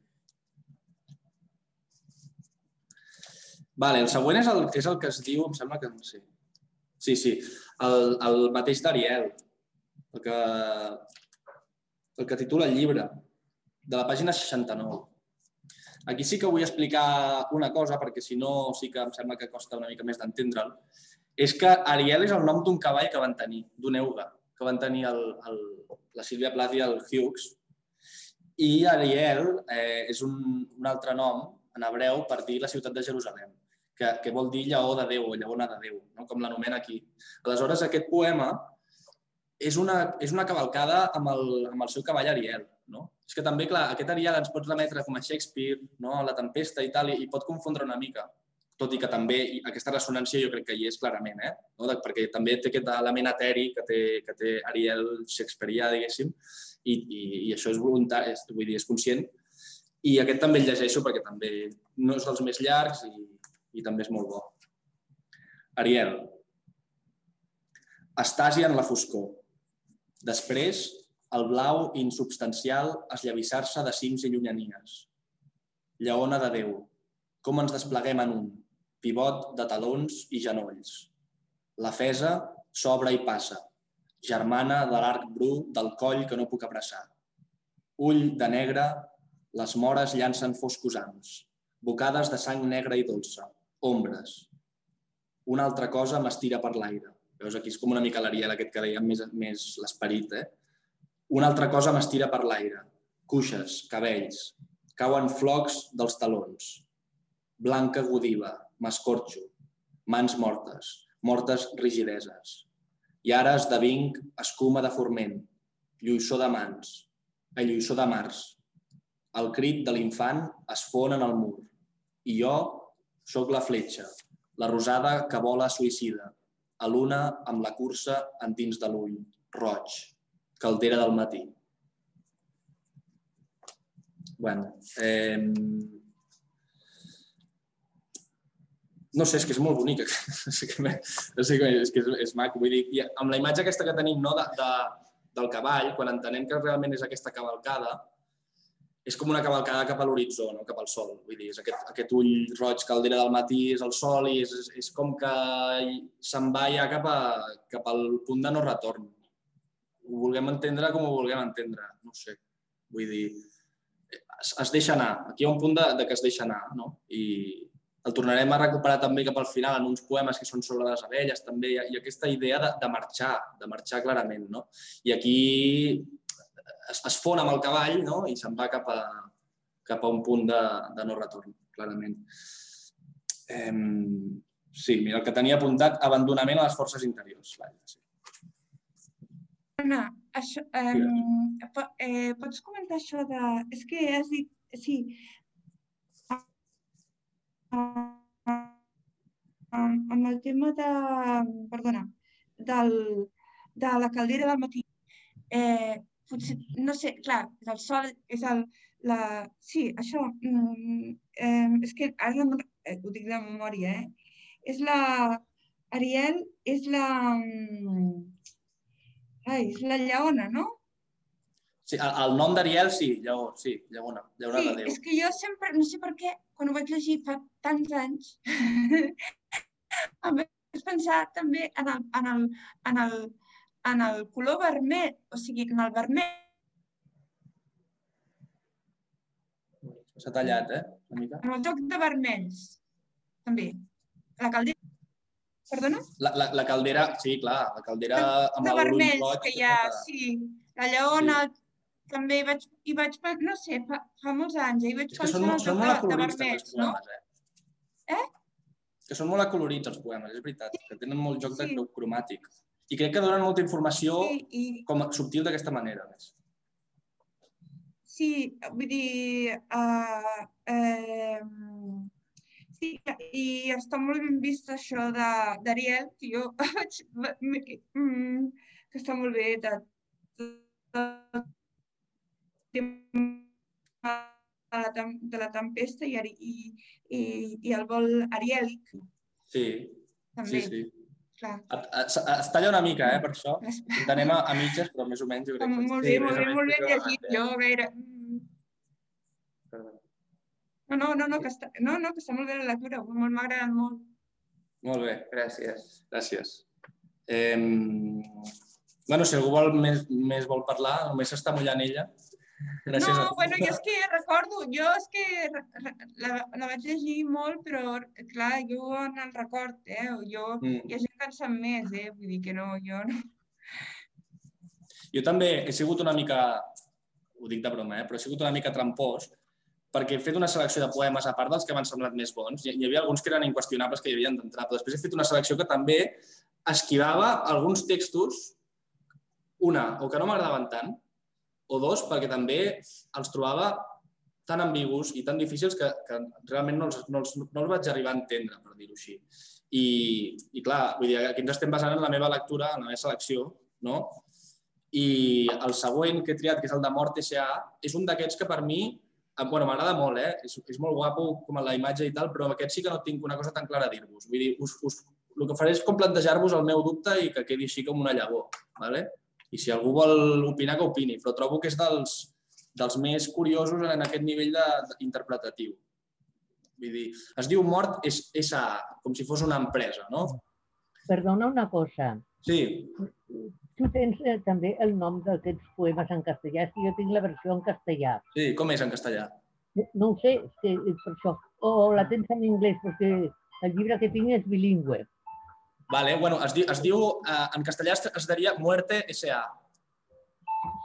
S2: Vale, el següent és el, és el que es diu, em sembla que sé. Sí, sí, el, el mateix d'Ariel, el que, el que titula el llibre de la pàgina 69. Aquí sí que vull explicar una cosa, perquè si no sí que em sembla que costa una mica més d'entendre'l. És que Ariel és el nom d'un cavall que van tenir, d'un euga, que van tenir el, el, la Sílvia Plath i el Hughes. I Ariel eh, és un, un altre nom en hebreu per dir la ciutat de Jerusalem, que, que vol dir lleó de Déu o lleona de Déu, no? com l'anomena aquí. Aleshores, aquest poema és una, és una cavalcada amb el, amb el seu cavall Ariel. No? És que també, clar, aquest Ariel ens pot remetre com a Shakespeare, no? a la tempesta i tal, i, i pot confondre una mica. Tot i que també aquesta ressonància jo crec que hi és clarament, eh? no? perquè també té aquest element eteri que té, que té Ariel Shakespeareà, diguéssim, i, i, i això és voluntari, és, vull dir, és conscient. I aquest també el llegeixo perquè també no és dels més llargs i, i també és molt bo. Ariel. Estàsia en la foscor. Després, el blau insubstancial esllavissar-se de cims i llunyanies. Lleona de Déu, com ens despleguem en un, pivot de talons i genolls. La fesa s'obre i passa, germana de l'arc bru del coll que no puc abraçar. Ull de negre, les mores llancen foscos ams, bocades de sang negra i dolça, ombres. Una altra cosa m'estira per l'aire. Veus, aquí és com una mica l'Ariel aquest que dèiem més, més l'esperit, eh? Una altra cosa m'estira per l'aire. Cuixes, cabells, cauen flocs dels talons. Blanca godiva, m'escorxo. Mans mortes, mortes rigideses. I ara esdevinc escuma de forment, lluïssor de mans, a lluïssor de mars. El crit de l'infant es fon en el mur. I jo sóc la fletxa, la rosada que vola suïcida, a l'una amb la cursa endins de l'ull, roig, caldera del matí. bueno, eh, no sé, és que és molt bonica. [laughs] no sé és, que és, és maco. Vull dir, amb la imatge aquesta que tenim no, de, de, del cavall, quan entenem que realment és aquesta cavalcada, és com una cavalcada cap a l'horitzó, no? cap al sol. Vull dir, és aquest, aquest ull roig caldera del matí, és el sol i és, és, és com que se'n va ja cap, a, cap al punt de no retorn ho vulguem entendre com ho vulguem entendre, no sé. Vull dir, es, es deixa anar. Aquí hi ha un punt de, de que es deixa anar, no? I el tornarem a recuperar també cap al final en uns poemes que són sobre les abelles, també, i aquesta idea de, de marxar, de marxar clarament, no? I aquí es, es fon amb el cavall, no? I se'n va cap a, cap a un punt de, de no retorn, clarament. Eh, sí, mira, el que tenia apuntat, abandonament a les forces interiors. Vaja, sí
S3: perdona, això, um, eh, pots comentar això de... És que has dit... Sí. Amb el tema de... Perdona, del, de la caldera del matí. Eh, potser, no sé, clar, el sol és el... La... Sí, això... Mm, eh, és que ara no, eh, ho dic de memòria, eh? És la... Ariel és la... Mm, ai, és la lleona, no?
S2: Sí, el, el nom d'Ariel, sí, lleó, sí, lleona, lleona
S3: sí,
S2: de Déu.
S3: és que jo sempre, no sé per què, quan ho vaig llegir fa tants anys, [laughs] em vaig pensar també en el, en el, en el, en el color vermell, o sigui, en el vermell.
S2: S'ha tallat, eh? Una mica.
S3: En el joc de vermells, també. La caldera. Perdona?
S2: La, la, la caldera, sí, clar, la caldera amb
S3: de vermells,
S2: roig.
S3: que hi ha, sí. La lleona, també hi vaig, hi vaig, no sé, fa, fa molts anys, hi vaig pensar
S2: són, molt- són
S3: joc
S2: molt
S3: de, de vermells, no?
S2: poemes, eh?
S3: Eh?
S2: Que són molt acolorits, els poemes, és veritat, que tenen molt joc de
S3: Sí.
S2: sí. cromàtic. I crec que donen molta informació
S3: Sí, i,
S2: com a subtil d'aquesta manera, més.
S3: Sí, vull dir, uh, eh, sí, i està molt ben vist això de- d'Ariel, que jo [laughs] vaig, mm, que està molt bé, de, de, de, la, tem- de la tempesta i, i, i, i el vol arièlic,
S2: Sí,
S3: també,
S2: sí, sí.
S3: clar.
S2: Et, es talla una mica, eh, per això. Anem a, a mitges, però més o menys jo crec que...
S3: Molt
S1: sí,
S3: bé, molt
S1: més o
S3: bé, molt ben llegit, jo gaire... mm. No, no, no, no, que està, no, no, que està molt bé la lectura, molt- m'ha agradat molt.
S2: Molt bé,
S1: Gràcies.
S2: gràcies. Eh, bueno, si algú vol més, més vol parlar, només s'està mullant ella. Gràcies
S3: no,
S2: a
S3: bueno, jo és que recordo, jo és que la, la vaig llegir molt, però clar, jo en el record, eh? Jo,
S2: Mm.
S3: hi ha gent que en sap més, eh? Vull dir que no, jo no.
S2: Jo també he sigut una mica, ho dic de broma, eh? però he sigut una mica trampós, perquè he fet una selecció de poemes, a part dels que m'han semblat més bons, hi hi havia alguns que eren inqüestionables que hi havien d'entrar, però després he fet una selecció que també esquivava alguns textos, una, o que no m'agradaven tant, o dos, perquè també els trobava tan ambigus i tan difícils que, que realment no els, no, els, no els vaig arribar a entendre, per dir-ho així. I, I clar, vull dir, aquí ens estem basant en la meva lectura, en la meva selecció, no? I el següent que he triat, que és el de Mort S.A., és un d'aquests que per mi, bueno, m'agrada molt, eh? És, és molt guapo com a la imatge i tal, però aquest sí que no tinc una cosa tan clara a dir-vos. Vull dir, us, us, el que faré és com plantejar-vos el meu dubte i que quedi així com una llavor, ¿vale? I si algú vol opinar, que opini, però trobo que és dels, dels més curiosos en aquest nivell de, de, interpretatiu. Vull dir, es diu Mort és S.A., com si fos una empresa, no?
S6: Perdona una cosa.
S2: Sí,
S6: Tu tens eh, també el nom d'aquests poemes en castellà, és que jo tinc la versió en castellà.
S2: sí, com és en castellà?
S6: No ho sé, és que és per això. O la tens en anglès, perquè el llibre que tinc és bilingüe.
S2: Vale, bueno, es diu, es diu eh, en castellà es, diria Muerte S.A.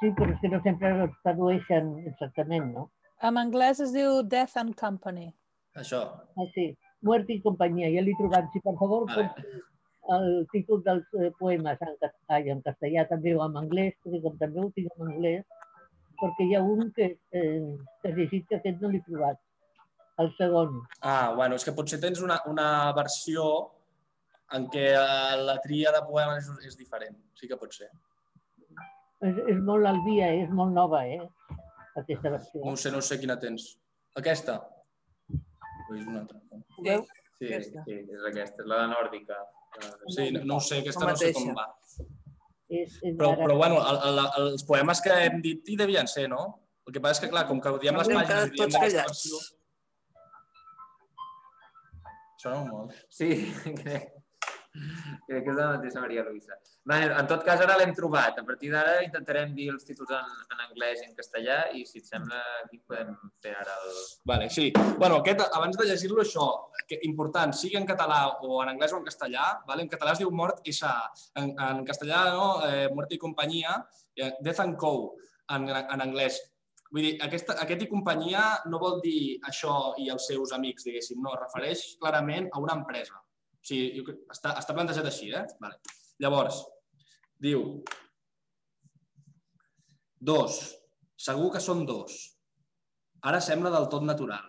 S6: Sí, però és que no sempre els tradueixen exactament, no?
S4: En anglès es diu Death and Company.
S2: Això.
S6: Ah, sí, Muerte i companyia, ja l'he trobat. Si per favor
S2: Vale.
S6: vale. el títol dels eh, poemes en, cas- ai, en castellà també o en anglès, perquè com també ho tinc en anglès, perquè hi ha un que, eh, que llegit que aquest no l'he trobat. El segon.
S2: Ah, bueno, és que potser tens una, una versió en què eh, la tria de poemes és, és diferent. Sí que pot ser.
S6: És, és molt albia, eh? és molt nova, eh? Aquesta versió.
S2: No ho sé, no sé quina tens. Aquesta? O és una altra?
S6: Ho veu?
S1: Sí,
S7: Aquesta.
S1: sí, és aquesta, és la de Nòrdica.
S2: Sí, no, no ho sé, aquesta no sé com va.
S6: És, és
S2: Però, però bueno, el, el, els poemes que hem dit hi devien ser, no? El que passa és que, clar, com que diem les
S7: Hem
S2: pàgines...
S7: tots callats.
S2: versió- Sona molt.
S1: Sí, [laughs] crec, que és la mateixa Maria Luisa. Bé, en tot cas, ara l'hem trobat. A partir d'ara intentarem dir els títols en, en anglès i en castellà i, si et sembla, aquí podem fer ara el...
S2: Vale, sí. Bueno, aquest, abans de llegir-lo, això, que important, sigui en català o en anglès o en castellà, vale? en català es diu mort i sa, en, en castellà, no? eh, mort i companyia, eh, death and co, en, en anglès. Vull dir, aquesta, aquest i companyia no vol dir això i els seus amics, diguéssim, no, es refereix clarament a una empresa. Sigui, està, està plantejat així, eh? Vale. Llavors, diu, Dos. Segur que són dos. Ara sembla del tot natural.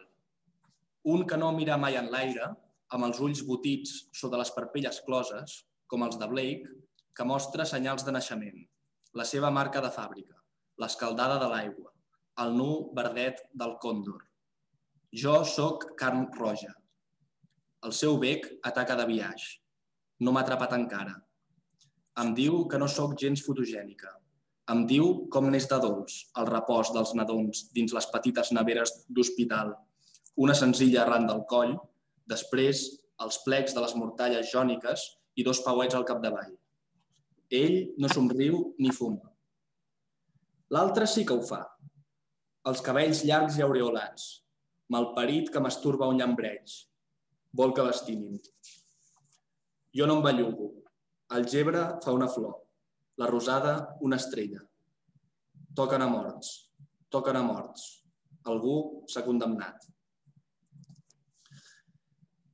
S2: Un que no mira mai en l'aire, amb els ulls botits sota les parpelles closes, com els de Blake, que mostra senyals de naixement, la seva marca de fàbrica, l'escaldada de l'aigua, el nu verdet del còndor. Jo sóc carn roja. El seu bec ataca de viatge. No m'ha atrapat encara. Em diu que no sóc gens fotogènica. Em diu com n'és de dolç el repòs dels nadons dins les petites neveres d'hospital. Una senzilla arran del coll, després els plecs de les mortalles jòniques i dos pauets al capdavall. Ell no somriu ni fuma. L'altre sí que ho fa. Els cabells llargs i aureolats, malparit que masturba un llambreig. Vol que l'estimin. Jo no em bellugo. El gebre fa una flor. La rosada, una estrella. Toquen a morts. Toquen a morts. Algú s'ha condemnat.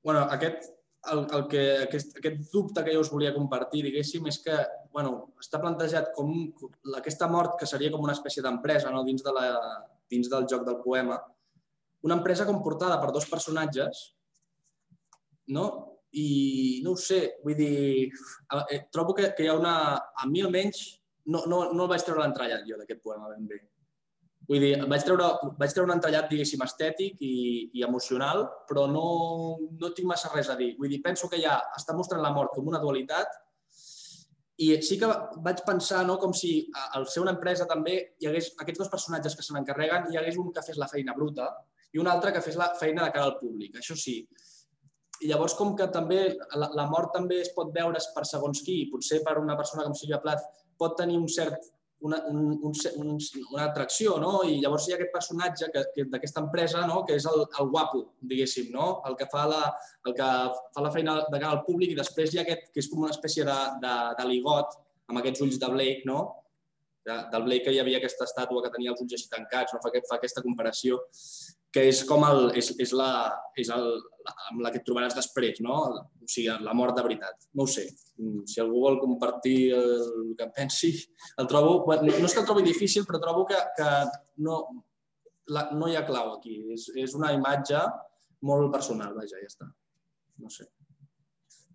S2: bueno, aquest, el, el que, aquest, aquest dubte que jo us volia compartir, diguéssim, és que bueno, està plantejat com aquesta mort que seria com una espècie d'empresa no? dins, de la, dins del joc del poema, una empresa comportada per dos personatges no? i no ho sé, vull dir, eh, trobo que, que hi ha una... A mi almenys no, no, no el vaig treure l'entrellat jo d'aquest poema ben bé. Vull dir, vaig treure, vaig treure un entrellat, diguéssim, estètic i, i emocional, però no, no tinc massa res a dir. Vull dir, penso que ja està mostrant la mort com una dualitat i sí que vaig pensar no, com si al ser una empresa també hi hagués aquests dos personatges que se n'encarreguen, hi hagués un que fes la feina bruta i un altre que fes la feina de cara al públic. Això sí, i llavors, com que també la, la mort també es pot veure per segons qui, potser per una persona com Sílvia Plath pot tenir un cert, una, un, un, un, una atracció, no? I llavors hi ha aquest personatge que, que d'aquesta empresa, no? que és el, el guapo, diguéssim, no? el, que fa la, el que fa la feina de cara al públic i després hi ha aquest que és com una espècie de, de, de ligot amb aquests ulls de Blake, no? De, del Blake hi havia aquesta estàtua que tenia els ulls així tancats, no? fa, fa aquesta comparació que és com el, és, és la, és el, amb la que et trobaràs després, no? O sigui, la mort de veritat. No ho sé. Mm, si algú vol compartir el que pensi, el trobo... No és que el trobi difícil, però trobo que, que no, la, no hi ha clau aquí. És, és una imatge molt personal, vaja, ja està. No sé.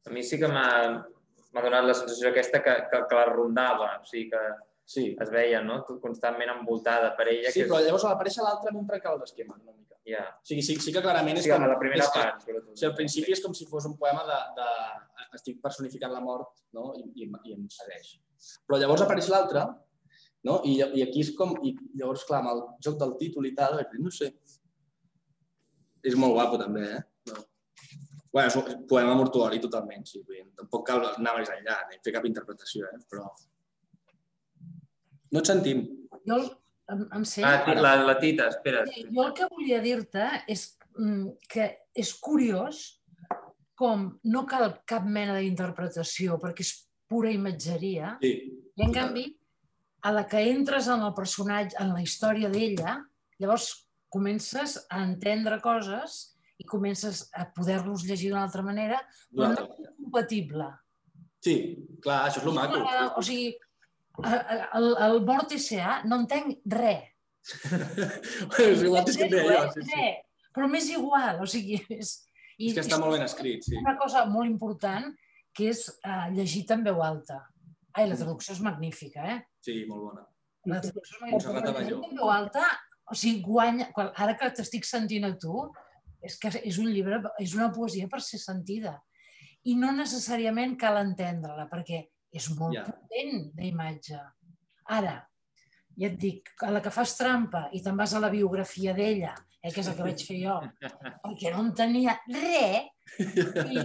S1: A mi sí que m'ha donat la sensació aquesta que, que, que la rondava, o sigui que
S2: sí.
S1: es veia, no? constantment envoltada per ella.
S2: Sí,
S1: que
S2: però llavors a l'aparèixer l'altra no em trenca l'esquema una mica.
S1: Ja.
S2: O sigui, sí, sí que clarament és
S1: Sí,
S2: com...
S1: a la primera
S2: és que,
S1: part, sobretot.
S2: O sigui, al principi és com si fos un poema de... de estic personificant la mort no? I, i, i em segueix. Però llavors apareix l'altre no? I, i aquí és com... I llavors, clar, amb el joc del títol i tal, no sé. És molt guapo, també, eh? No. Bueno, és un poema mortuori totalment, sí. Vull dir, tampoc cal anar més enllà, ni fer cap interpretació, eh? Però... No et sentim.
S7: Jo em, em sent...
S1: Ah, ti- la, la Tita, espera.
S7: Sí, Jo el que volia dir-te és mm, que és curiós com no cal cap mena d'interpretació perquè és pura imatgeria
S2: Sí.
S7: i en canvi a la que entres en el personatge, en la història d'ella, llavors comences a entendre coses i comences a poder-los llegir d'una altra manera, però no és compatible.
S2: Sí, clar, això és el maco.
S7: O sigui, el, el mort TCA no entenc res.
S2: és igual que deia jo,
S7: eh?
S2: sí, sí.
S7: Però m'és igual, o sigui, és...
S2: És que està molt ben escrit, sí.
S7: Una cosa molt important que és uh, llegir en veu alta. Ai, la traducció és magnífica, eh?
S2: Sí, molt bona.
S7: La traducció és
S2: Montserrat
S7: magnífica. En veu alta, o sigui, guanya... quan- Ara que t'estic sentint a tu, és que és un llibre, és una poesia per ser sentida. I no necessàriament cal entendre-la, perquè és molt
S2: Ja.
S7: potent d'imatge. Ara, ja et dic, a la que fas trampa i te'n vas a la biografia d'ella, eh, que és el que vaig fer jo, [laughs] perquè no en tenia res, i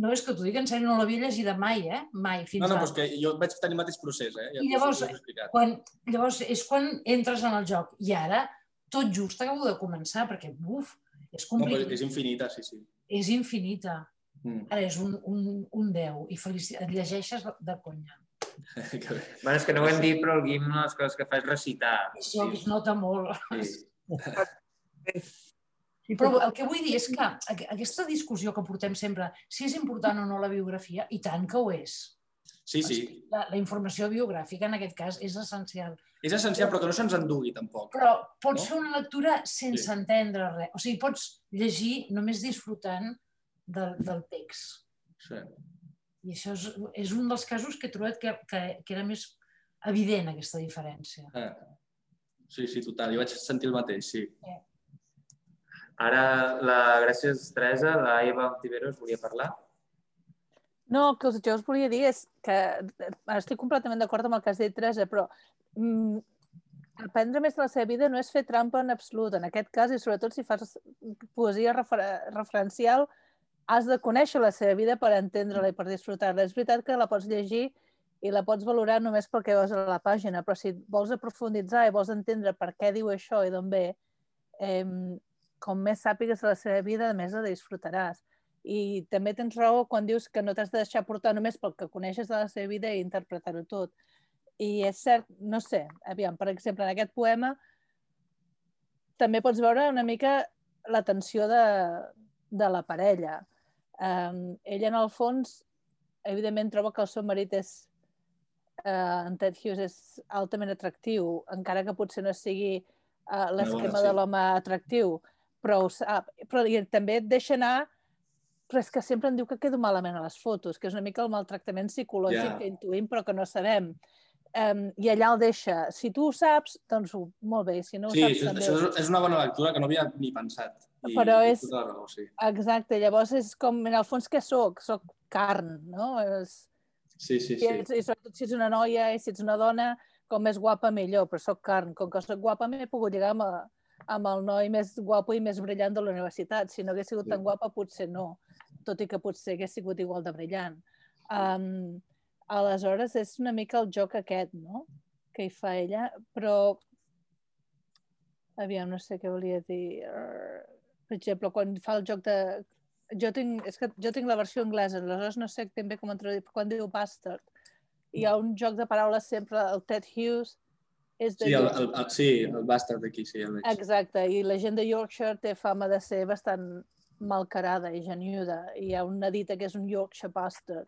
S7: no és que t'ho dic en sèrio, no l'havia llegida mai, eh? Mai, fins
S2: No, no, però que jo vaig tenir el mateix procés, eh? Ja
S7: I llavors-. Quan, llavors, és quan entres en el joc. I ara, tot just acabo de començar, perquè, buf, és
S2: No,
S7: complicat,
S2: és infinita, sí, sí.
S7: és infinita.
S2: Mm.
S7: Ara és un, un, un 10 i felici... et llegeixes de, de conya. [laughs]
S2: Que bé.
S1: Bueno, és que no ho hem dit, però el Guim les coses que fa és recitar.
S7: Això es nota molt.
S1: Sí.
S6: Sí,
S7: Però el que vull dir és que aqu- aquesta discussió que portem sempre, si és important o no la biografia, i tant que ho és.
S2: Sí, sí.
S7: La, la informació biogràfica, en aquest cas, és essencial.
S2: És essencial, però que no se'ns endugui, tampoc.
S7: Però pots
S2: No?
S7: fer una lectura sense
S2: Sí.
S7: entendre res. O sigui, pots llegir només disfrutant del, del text.
S2: Sí.
S7: I això és, és un dels casos que he trobat que, que, que era més evident, aquesta diferència.
S2: Eh. Sí, sí, total. Jo vaig sentir el mateix, sí.
S1: Ara, la gràcies, Teresa, la Eva Ontiveros volia parlar.
S4: No, el que jo us volia dir és que eh, estic completament d'acord amb el que has dit, Teresa, però mm, aprendre més de la seva vida no és fer trampa en absolut. En aquest cas, i sobretot si fas poesia refer referencial, has de conèixer la seva vida per entendre-la i per disfrutar-la. És veritat que la pots llegir i la pots valorar només pel que veus a la pàgina, però si vols aprofunditzar i vols entendre per què diu això i d'on ve, eh, com més sàpigues la seva vida, més la disfrutaràs. I també tens raó quan dius que no t'has de deixar portar només pel que coneixes de la seva vida i interpretar-ho tot. I és cert, no sé, aviam, per exemple, en aquest poema també pots veure una mica la tensió de, de la parella. Um, ella, en el fons, evidentment troba que el seu marit és, uh, en Ted Hughes, és altament atractiu, encara que potser no sigui uh, l'esquema
S2: sí.
S4: de l'home atractiu, però ho sap. Però i també et deixa anar però és que sempre em diu que quedo malament a les fotos, que és una mica el maltractament psicològic
S2: Ja.
S4: que intuïm però que no sabem. Um, I allà el deixa. Si tu ho saps, doncs molt bé. Si no ho
S2: Sí,
S4: saps,
S2: això,
S4: també.
S2: això és- una bona lectura que no havia ni pensat. I,
S4: Però
S2: i
S4: és-
S2: Tota la raó, sí.
S4: Exacte, llavors és com, en el fons, què sóc? Soc carn, no? És,
S2: Sí, sí,
S4: i,
S2: sí.
S4: ets, I sobretot si ets una noia i si ets una dona, com més guapa millor, però sóc carn. Com que sóc guapa m'he pogut lligar amb, a- amb el noi més guapo i més brillant de la universitat. Si no hagués sigut
S2: Sí.
S4: tan guapa, potser no, tot i que potser hagués sigut igual de brillant. Um, aleshores, és una mica el joc aquest, no?, que hi fa ella, però aviam, no sé què volia dir. Per exemple, quan fa el joc de... Jo tinc, és que jo tinc la versió anglesa, aleshores no sé ben bé com entrar quan diu bastard. Hi ha un joc de paraules sempre, el Ted Hughes és de
S2: Sí, el, el, el, sí, el bastard d'aquí, sí, el veig.
S4: Exacte, i la gent de Yorkshire té fama de ser bastant malcarada i geniuda. I hi ha una dita que és un Yorkshire bastard.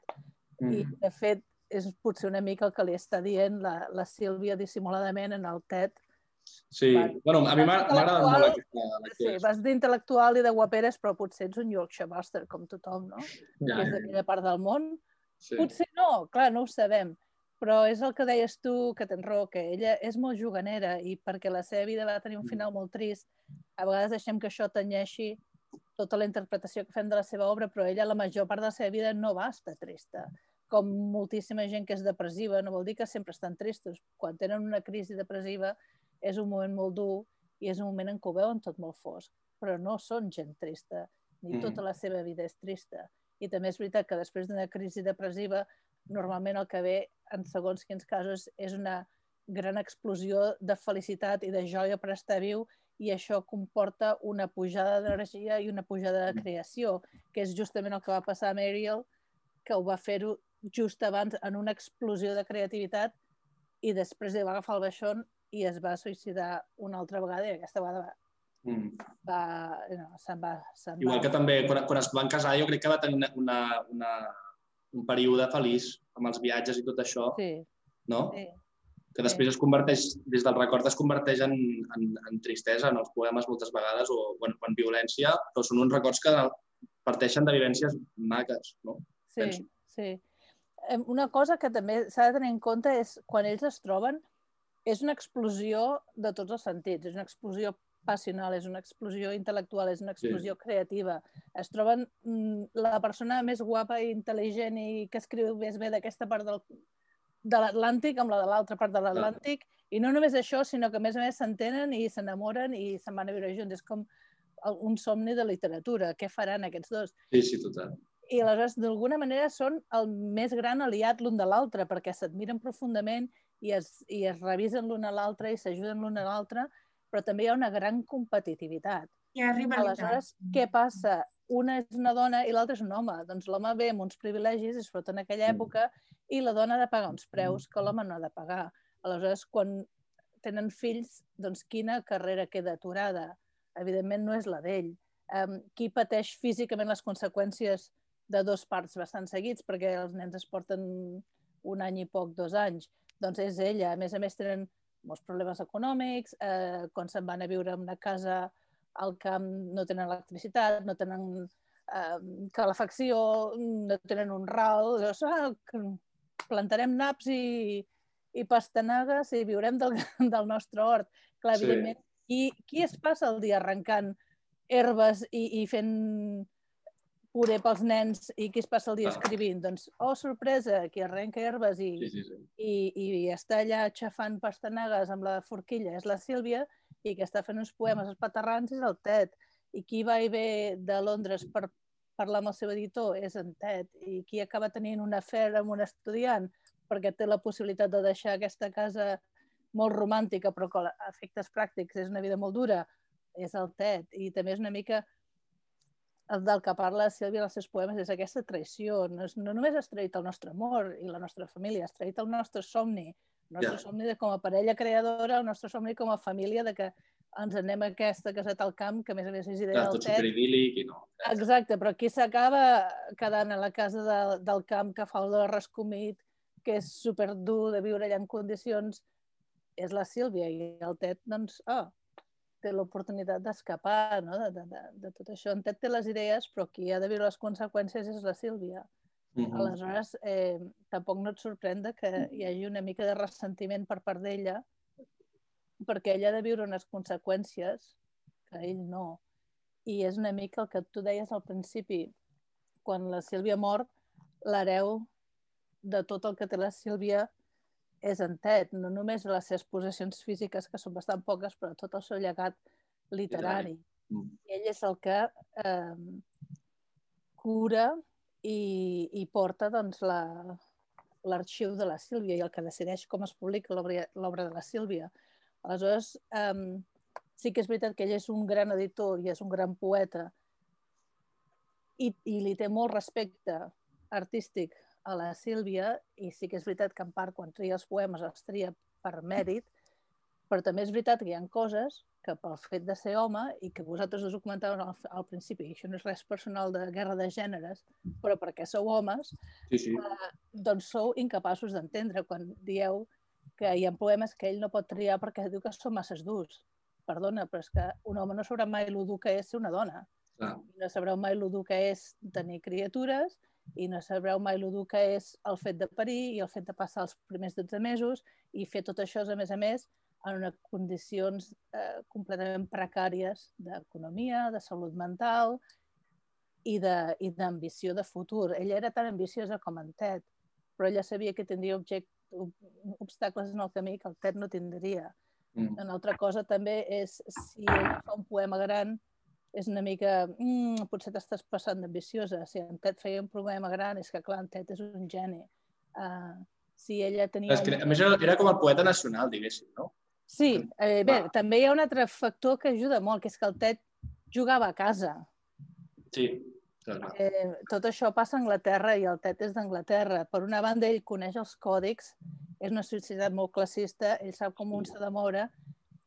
S4: I,
S2: Mm.
S4: de fet, és potser una mica el que li està dient la, la Sílvia dissimuladament en el Ted.
S2: Sí, bueno, a mi m'agrada molt aquesta
S4: Sí,
S2: lectura.
S4: vas d'intel·lectual i de guaperes, però potser ets un Yorkshire bastard, com tothom, no?
S2: Ja,
S4: Que és d'aquella part del món.
S2: sí.
S4: Potser no, clar, no ho sabem. Però és el que deies tu, que tens raó, que ella és molt juganera i perquè la seva vida va tenir un final molt trist, a vegades deixem que això tenyeixi tota la interpretació que fem de la seva obra, però ella la major part de la seva vida no va estar trista. Com moltíssima gent que és depressiva, no vol dir que sempre estan tristos. Quan tenen una crisi depressiva és un moment molt dur i és un moment en què ho veuen tot molt fosc, però no són gent trista, ni
S2: Mm.
S4: tota la seva vida és trista. I també és veritat que després d'una crisi depressiva normalment el que ve, en segons quins casos, és una gran explosió de felicitat i de joia per estar viu i això comporta una pujada d'energia i una pujada de creació, que és justament el que va passar a Mariel, que ho va fer-ho just abans en una explosió de creativitat i després li va agafar el baixón i es va suïcidar una altra vegada i aquesta vegada va,
S2: Mm.
S4: va, no, se'n va, se'n
S2: Igual
S4: va.
S2: que també, quan, quan es van casar, jo crec que va tenir una, una, una, un període feliç amb els viatges i tot això,
S4: Sí,
S2: no?
S4: sí.
S2: Que després es converteix, des del record es converteix en, en, en tristesa en els poemes moltes vegades o, o, en, en violència, però són uns records que parteixen de vivències maques, no?
S4: Sí,
S2: penso.
S4: sí. Una cosa que també s'ha de tenir en compte és quan ells es troben, és una explosió de tots els sentits, és una explosió passional, és una explosió intel·lectual, és una explosió creativa. Es troben mm, la persona més guapa i intel·ligent i que escriu més bé d'aquesta part del, de l'Atlàntic amb la de l'altra part de l'Atlàntic, i no només això, sinó que a més a més s'entenen i s'enamoren i se'n van a viure junts. És com un somni de literatura. Què faran aquests dos?
S2: Sí, sí, total.
S4: I aleshores d'alguna manera són el més gran aliat l'un de l'altre perquè s'admiren profundament i es, i es revisen l'un a l'altre i s'ajuden l'un a l'altre, però també hi ha una gran competitivitat.
S3: Hi ha rivalitat.
S4: Aleshores, què passa? Una és una dona i l'altra és un home. Doncs l'home ve amb uns privilegis, i sobretot en aquella
S2: Mm.
S4: època, i la dona ha de pagar uns preus que l'home no ha de pagar. Aleshores, quan tenen fills, doncs quina carrera queda aturada? Evidentment no és la d'ell. Um, qui pateix físicament les conseqüències de dos parts bastant seguits, perquè els nens es porten un any i poc, dos anys, doncs és ella. A més a més tenen molts problemes econòmics, eh, quan se'n van a viure en una casa al camp no tenen electricitat, no tenen eh, calefacció, no tenen un ral, llavors, ah, plantarem naps i, i pastanagues i viurem del, [laughs] del nostre hort. Clar,
S2: Sí.
S4: evidentment, qui, qui es passa el dia arrencant herbes i, i fent puré pels nens i qui es passa el dia
S2: Ah.
S4: escrivint? Doncs, oh, sorpresa, qui arrenca herbes i,
S2: Sí, sí, sí.
S4: i, i està allà aixafant pastanagues amb la forquilla és la Sílvia i que està fent uns poemes espaterrants és el Ted. I qui va i ve de Londres per parlar amb el seu editor és en Ted. I qui acaba tenint una afer amb un estudiant perquè té la possibilitat de deixar aquesta casa molt romàntica però que a efectes pràctics és una vida molt dura, és el Ted. I també és una mica del que parla Sílvia en els seus poemes és aquesta traïció. No, és, no només has traït el nostre amor i la nostra família, has traït el nostre somni, el nostre
S2: Ja.
S4: somni de com a parella creadora, el nostre somni com a família, de que ens anem a aquesta caseta al camp, que a més a més és idea
S2: Clar,
S4: del
S2: tot
S4: Ted.
S2: i no.
S4: Exacte, però aquí s'acaba quedant a la casa de, del camp que fa olor a rescomit, que és superdur de viure allà en condicions, és la Sílvia i el Ted, doncs, oh, té l'oportunitat d'escapar no? de, de, de, de tot això. En Ted té les idees, però qui ha de viure les conseqüències és la Sílvia.
S2: Mhm.
S4: Aleshores, eh, tampoc no et sorprèn que hi hagi una mica de ressentiment per part d'ella, perquè ella ha de viure unes conseqüències que ell no. I és una mica el que tu deies al principi, quan la Sílvia mor, l'hereu de tot el que té la Sílvia és en Ted, no només les seves possessions físiques, que són bastant poques, però tot el seu llegat literari.
S2: Mm.
S4: I ell és el que eh, cura i, i porta doncs, la- l'arxiu de la Sílvia i el que decideix com es publica l'obra de la Sílvia. Aleshores, eh, sí que és veritat que ell és un gran editor i és un gran poeta i, i li té molt respecte artístic a la Sílvia i sí que és veritat que en part quan tria els poemes els tria per mèrit, però també és veritat que hi ha coses que pel fet de ser home i que vosaltres us ho comentàveu al, al principi, i això no és res personal de guerra de gèneres, però perquè sou homes,
S2: Sí, sí.
S4: doncs sou incapaços d'entendre quan dieu que hi ha poemes que ell no pot triar perquè diu que són masses durs. Perdona, però és que un home no sabrà mai el dur que és ser una dona.
S2: Clar.
S4: I no sabreu mai el dur que és tenir criatures i no sabreu mai el dur que és el fet de parir i el fet de passar els primers 12 mesos i fer tot això, a més a més, en unes condicions eh, completament precàries d'economia, de salut mental i de- i d'ambició de, de futur. Ella era tan ambiciosa com en Ted, però ella sabia que tindria object, ob- obstacles en el camí que el Ted no tindria.
S2: Mm.
S4: Una altra cosa també és si ell fa un poema gran és una mica, mm, potser t'estàs passant d'ambiciosa. Si en Ted feia un poema gran, és que clar, en Ted és un geni. Uh, si ella tenia...
S2: És que, a més, era, com el poeta nacional, diguéssim, no?
S4: Sí, eh, bé,
S2: Va.
S4: també hi ha un altre factor que ajuda molt, que és que el Ted jugava a casa.
S2: Sí. Clar.
S4: Eh, tot això passa a Anglaterra i el Ted és d'Anglaterra. Per una banda, ell coneix els còdics, és una societat molt classista, ell sap com un s'ha de moure.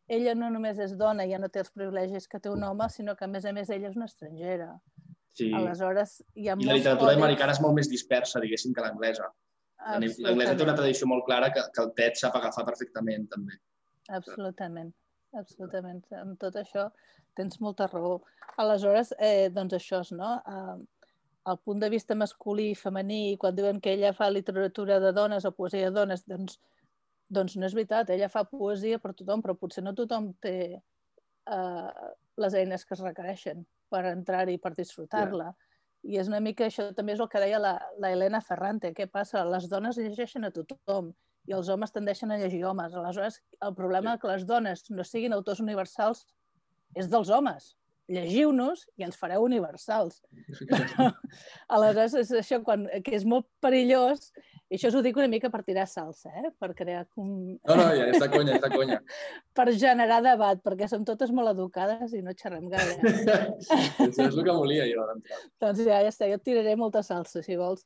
S4: Ella no només és dona i ja no té els privilegis que té un home, sinó que, a més a més, ella és una estrangera.
S2: Sí.
S4: Aleshores, hi ha
S2: I la literatura
S4: còdics-
S2: americana és molt més dispersa, diguéssim, que l'anglesa. L'anglesa té una tradició molt clara que, que el TED sap agafar perfectament, també.
S4: Absolutament, absolutament. Amb tot això tens molta raó. Aleshores, eh, doncs això és, no? Eh, el punt de vista masculí i femení, quan diuen que ella fa literatura de dones o poesia de dones, doncs, doncs no és veritat, ella fa poesia per tothom, però potser no tothom té eh, les eines que es requereixen per entrar-hi i per disfrutar-la. I és una mica això, també és el que deia la, la Helena Ferrante. Què passa? Les dones llegeixen a tothom i els homes tendeixen a llegir homes. Aleshores, el problema que les dones no siguin autors universals és dels homes. Llegiu-nos i ens fareu universals. [laughs] Aleshores, és això quan, que és molt perillós, i això us ho dic una mica per tirar salsa, eh? per crear com...
S2: No, no, ja està conya, està conya. [laughs]
S4: per generar debat, perquè som totes molt educades i no xerrem gaire. [laughs]
S2: Això és el que volia jo
S4: doncs ja, ja està, jo tiraré molta salsa, si vols.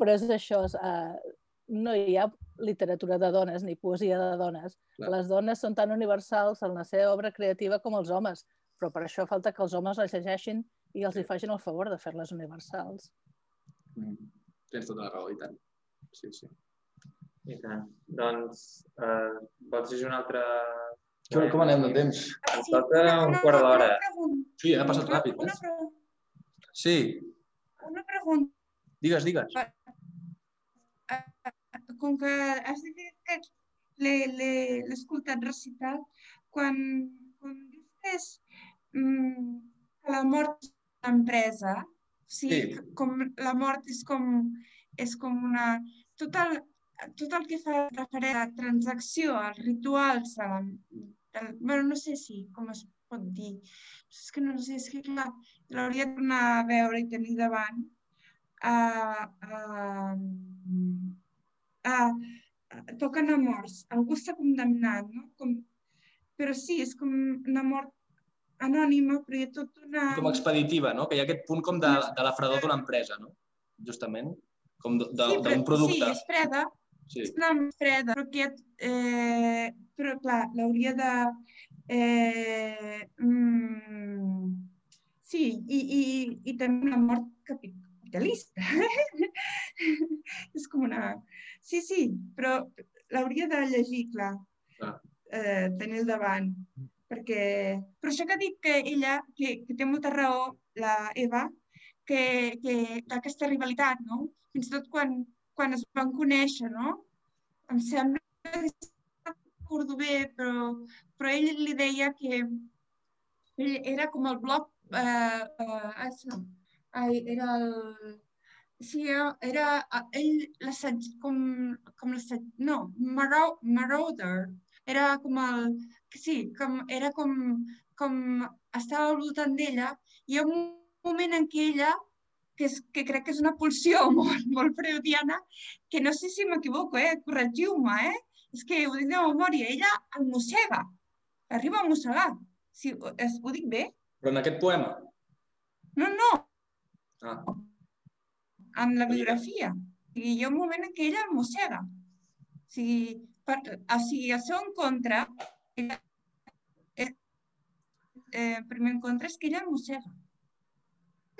S4: Però és això, és, uh, no hi ha literatura de dones ni poesia de dones.
S2: Clar.
S4: Les dones són tan universals en la seva obra creativa com els homes, però per això falta que els homes les llegeixin i els hi facin el favor de fer-les universals.
S2: Mm. Tens tota la raó, i tant. Sí, sí.
S1: I tant. Doncs, eh, vols llegir un altre...
S2: Com, com anem de temps?
S1: Ens toca un quart d'hora.
S3: Una.
S2: Sí, ha passat ràpid.
S3: Una,
S2: Eh?
S3: pre-
S2: Sí,
S3: una pregunta.
S2: digues, digues.
S3: Com que has dit que l'he- escoltat recitar, quan, quan dius que, és, que la mort és una empresa, o sigui,
S2: Sí.
S3: com la mort és com, és com una... Tot el, tot el que fa referència a la transacció, als rituals, a la, del, bueno, no sé si, com es pot dir, és que no sé, és que clar, l'hauria de tornar a veure i tenir davant, a, a, a, a, toquen a morts. Algú està condemnat, no? Com, però sí, és com una mort anònima, però hi ha tot una...
S2: Com expeditiva, no? Que hi ha aquest punt com de, de la fredor d'una empresa, no? Justament, com de-
S3: sí,
S2: d'un producte.
S3: Sí, és freda,
S2: Sí.
S3: és una freda, però que, eh, però clar, l'hauria de... Eh, mm, sí, i, i, i també una mort capitalista. [laughs] és com una... Sí, sí, però l'hauria de llegir, clar,
S2: Clar.
S3: eh, tenir el davant. Perquè... Però això que ha dit que ella, que, que té molta raó, la Eva, que, que d'aquesta rivalitat, no? Fins i tot quan, quan es van conèixer, no? Em sembla que recordo bé, però, però ell li deia que ell era com el bloc... Eh, eh, ai, era el... Sí, era, era ell com, com l'assaig... No, Marau, Marauder. Era com el... Sí, com, era com, com estava al voltant d'ella i hi ha un moment en què ella que, és, que crec que és una pulsió [laughs] molt, molt freudiana, que no sé si m'equivoco, eh? corregiu-me, eh? és que ho dic de memòria, ella el mossega, arriba a mossegar. Si, es, ho dic bé?
S2: Però en aquest poema...
S3: No, no,
S2: Ah,
S3: en la biografia. I hi ha un moment en què ella el mossega. O sigui, per, o sigui el seu encontre, ella, eh, eh, primer encontre és que ella el mossega.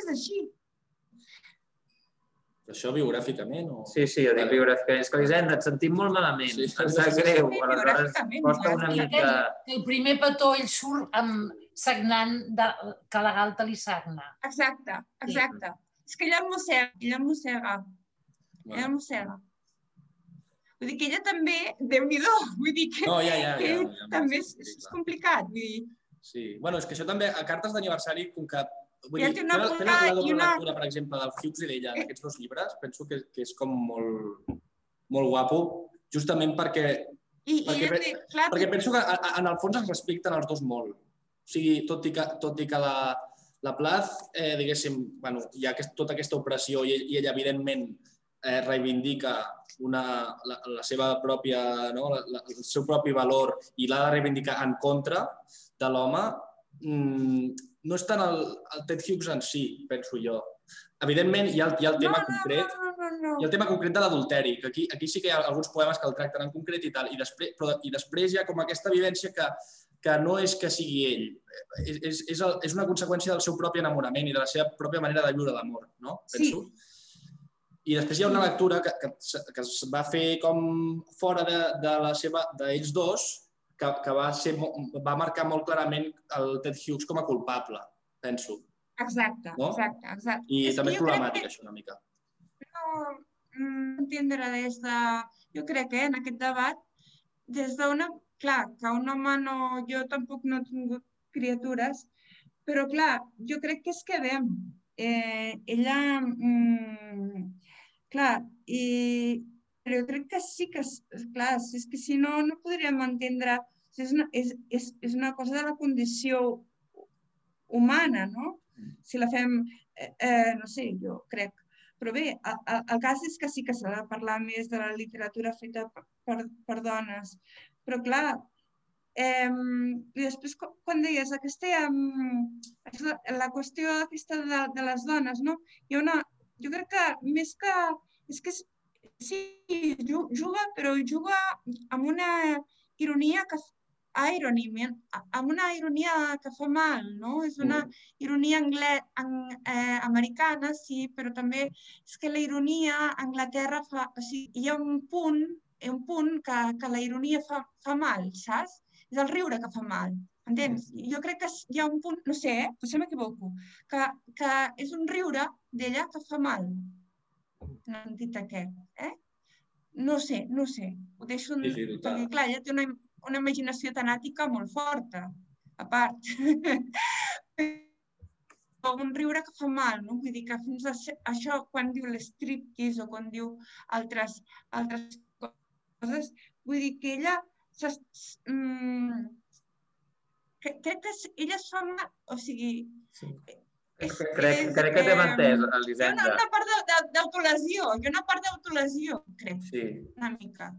S3: És així.
S2: però això biogràficament o...
S1: Sí, sí, jo dic biogràficament. És que, Elisenda, et sentim molt malament.
S2: Sí,
S1: Em sap greu.
S3: Sí,
S1: Aleshores, costa una mica...
S7: Que el primer petó ell surt amb sagnant de, que la galta li sagna.
S3: Exacte, exacte. És que ella el mossega, ella el mossega, ella
S2: Bueno.
S3: mossega. Vull dir que ella també, Déu-n'hi-do, [laughs] vull dir que,
S2: No, ja, ja,
S3: que
S2: ja, ja,
S3: també és, és
S2: clar.
S3: complicat. Vull dir,
S2: Sí, bueno, és que això també, a cartes d'aniversari, com que... Vull
S3: Ja
S2: dir,
S3: una
S2: la,
S3: portada
S2: la doble
S3: i una-
S2: lectura, per exemple, del Hughes i d'ella en aquests dos llibres, penso que, que és com molt, molt guapo, justament perquè,
S3: I, i
S2: Perquè
S3: té, clar,
S2: perquè penso que a, a, en el fons es respecten els dos molt. O sigui, tot i que, tot i que la, la Plaz, eh, diguéssim, bueno, hi ha aquest, tota aquesta opressió i, i ella, evidentment, eh, reivindica una, la, la seva pròpia, no? la, la, el seu propi valor i l'ha de reivindicar en contra de l'home, mm, no és tant el, el Ted Hughes en si, penso jo. Evidentment, hi ha, el- hi ha el tema
S3: no, no,
S2: concret,
S3: no, no, no,
S2: i el tema concret de l'adulteri, que aquí, aquí sí que hi ha alguns poemes que el tracten en concret i tal, i després, però, i després hi ha com aquesta vivència que, que no és que sigui ell, és, és, és, el, és una conseqüència del seu propi enamorament i de la seva pròpia manera de viure l'amor, no?
S3: Sí.
S2: Penso. I després hi ha una lectura que, que, que es va fer com fora de, de la seva, d'ells dos, que, que va, ser, va marcar molt clarament el Ted Hughes com a culpable, penso.
S3: exacte,
S2: No?
S3: exacte, exacte.
S2: I
S3: És
S2: també
S3: que
S2: és problemàtic, això, una mica.
S3: no mm, entendre des de... Jo crec que en aquest debat, des d'una... Clar, que un home no... Jo tampoc no he tingut criatures, però clar, jo crec que és que vam. Eh, ella... Mm, clar, i... Però jo crec que sí que... Clar, és que si no, no podríem entendre... És una, és, és, és una cosa de la condició humana, no? Si la fem... Eh, eh, no sé, jo crec però bé, a, a, el cas és que sí que s'ha de parlar més de la literatura feta per, per, per dones. Però clar, eh, i després quan, deies aquesta, la qüestió aquesta de, de les dones, no? Hi ha una, jo crec que més que, és que sí, ju- juga, però juga amb una ironia que, irony, amb una ironia que fa mal, no? És una ironia anglè, ang, eh, americana, sí, però també és que la ironia a Anglaterra fa... O sigui, hi ha un punt un punt que, que la ironia fa, fa mal, saps? És el riure que fa mal, entens? Jo crec que hi ha un punt, no sé, eh? potser m'equivoco, que, que és un riure d'ella que fa mal, en el sentit aquest, eh? No sé, no sé, ho deixo... En...
S2: Sí, sí, total.
S3: perquè, clar, ella té una, una imaginació tanàtica molt forta, a part. [laughs] Però un riure que fa mal, no? Vull dir que fins a això, quan diu l'striptease o quan diu altres, altres coses, vull dir que ella mm, que, crec que ella es fa mal, o sigui...
S1: Sí.
S3: És,
S1: Crec,
S3: és,
S1: crec que t'hem
S3: em,
S1: entès,
S3: Hi ha una,
S1: Elisenda.
S3: una part d'autolesió, hi ha una part d'autolesió, crec,
S1: Sí.
S3: una mica.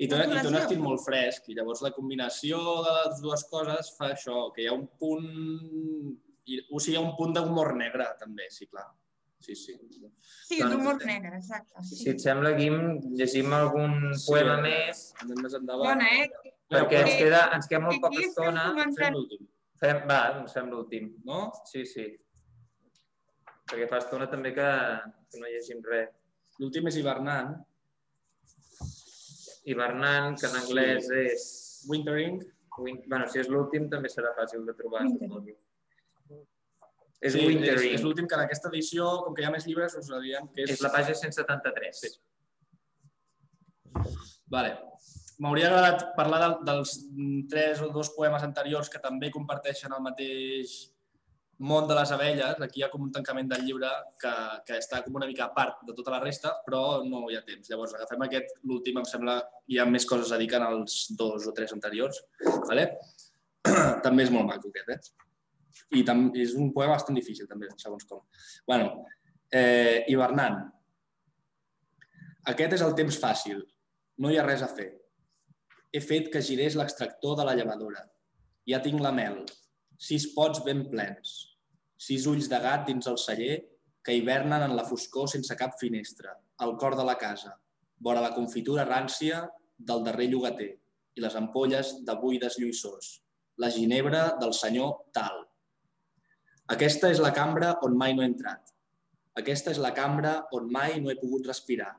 S2: I té, i té un estil molt fresc, i llavors la combinació de les dues coses fa això, que hi ha un punt... i- O sigui, hi ha un punt d'humor negre, també, sí, clar. Sí, sí.
S3: Sí,
S1: Doncs-
S3: d'humor negre, exacte.
S1: Si
S3: Sí.
S1: et sembla, Guim, llegim algun
S2: Sí,
S1: poema
S2: eh,
S1: més,
S2: Anem més endavant.
S3: Bona, eh?
S1: Perquè ens queda, ens queda molt poca estona.
S2: Fem l'últim,
S1: va, doncs fem l'últim.
S2: no?
S1: Sí, sí. Perquè fa estona també que, que no llegim res.
S2: L'últim és hivernant,
S1: Hivernant, que en anglès és...
S2: wintering,
S1: Win... Bueno, si és l'últim també serà fàcil de trobar. És
S2: sí, és,
S1: Wintering.
S2: és l'últim que en aquesta edició, com que hi ha més llibres, us diem que és...
S1: És la pàgina 173.
S2: Sí. Vale. M'hauria agradat parlar del, dels tres o dos poemes anteriors que també comparteixen el mateix món de les abelles. Aquí hi ha com un tancament del llibre que, que està com una mica a part de tota la resta, però no hi ha temps. Llavors, agafem aquest, l'últim, em sembla, hi ha més coses a dir que en els dos o tres anteriors. Vale? [clears throat] també és molt maco aquest, eh? I tam és un poema bastant difícil, també, segons com. bueno, eh, hivernant. Aquest és el temps fàcil. No hi ha res a fer. He fet que girés l'extractor de la llevadora. Ja tinc la mel. Sis pots ben plens. Sis ulls de gat dins el celler que hivernen en la foscor sense cap finestra, al cor de la casa, vora la confitura rància del darrer llogater i les ampolles de buides lluïssors, la ginebra del senyor Tal. Aquesta és la cambra on mai no he entrat. Aquesta és la cambra on mai no he pogut respirar.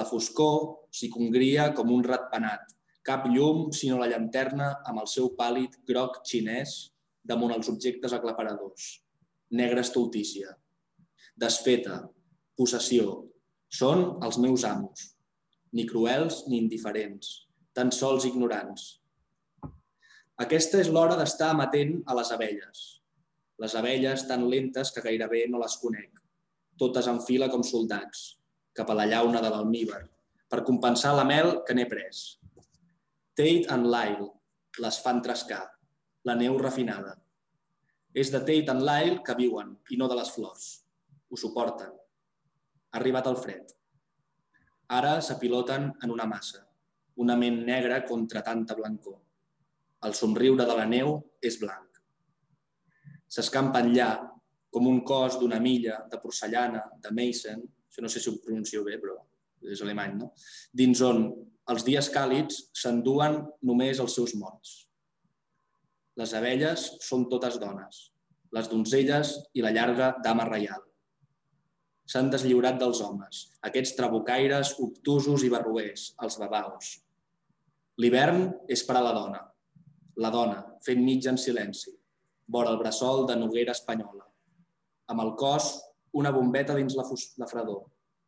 S2: La foscor s'hi congria com un ratpenat, cap llum sinó la llanterna amb el seu pàl·lid groc xinès damunt els objectes aclaparadors. Negra estultícia. Desfeta, possessió, són els meus amos, ni cruels ni indiferents, tan sols ignorants. Aquesta és l'hora d'estar amatent a les abelles. Les abelles tan lentes que gairebé no les conec, totes en fila com soldats, cap a la llauna de l'almíbar, per compensar la mel que n'he pres. Tate and Lyle les fan trescar, la neu refinada. És de Tate and Lyle que viuen i no de les flors. Ho suporten. Ha arribat el fred. Ara s'apiloten en una massa, una ment negra contra tanta blancor. El somriure de la neu és blanc. S'escampa enllà, com un cos d'una milla de porcellana, de Mason, això no sé si ho pronuncio bé, però és alemany, no? Dins on els dies càlids s'enduen només els seus morts. Les abelles són totes dones, les donzelles i la llarga dama reial. S'han deslliurat dels homes, aquests trabucaires obtusos i barruers, els babaus. L'hivern és per a la dona, la dona fent mitja en silenci, vora el bressol de noguera espanyola. Amb el cos, una bombeta dins la, la fredor,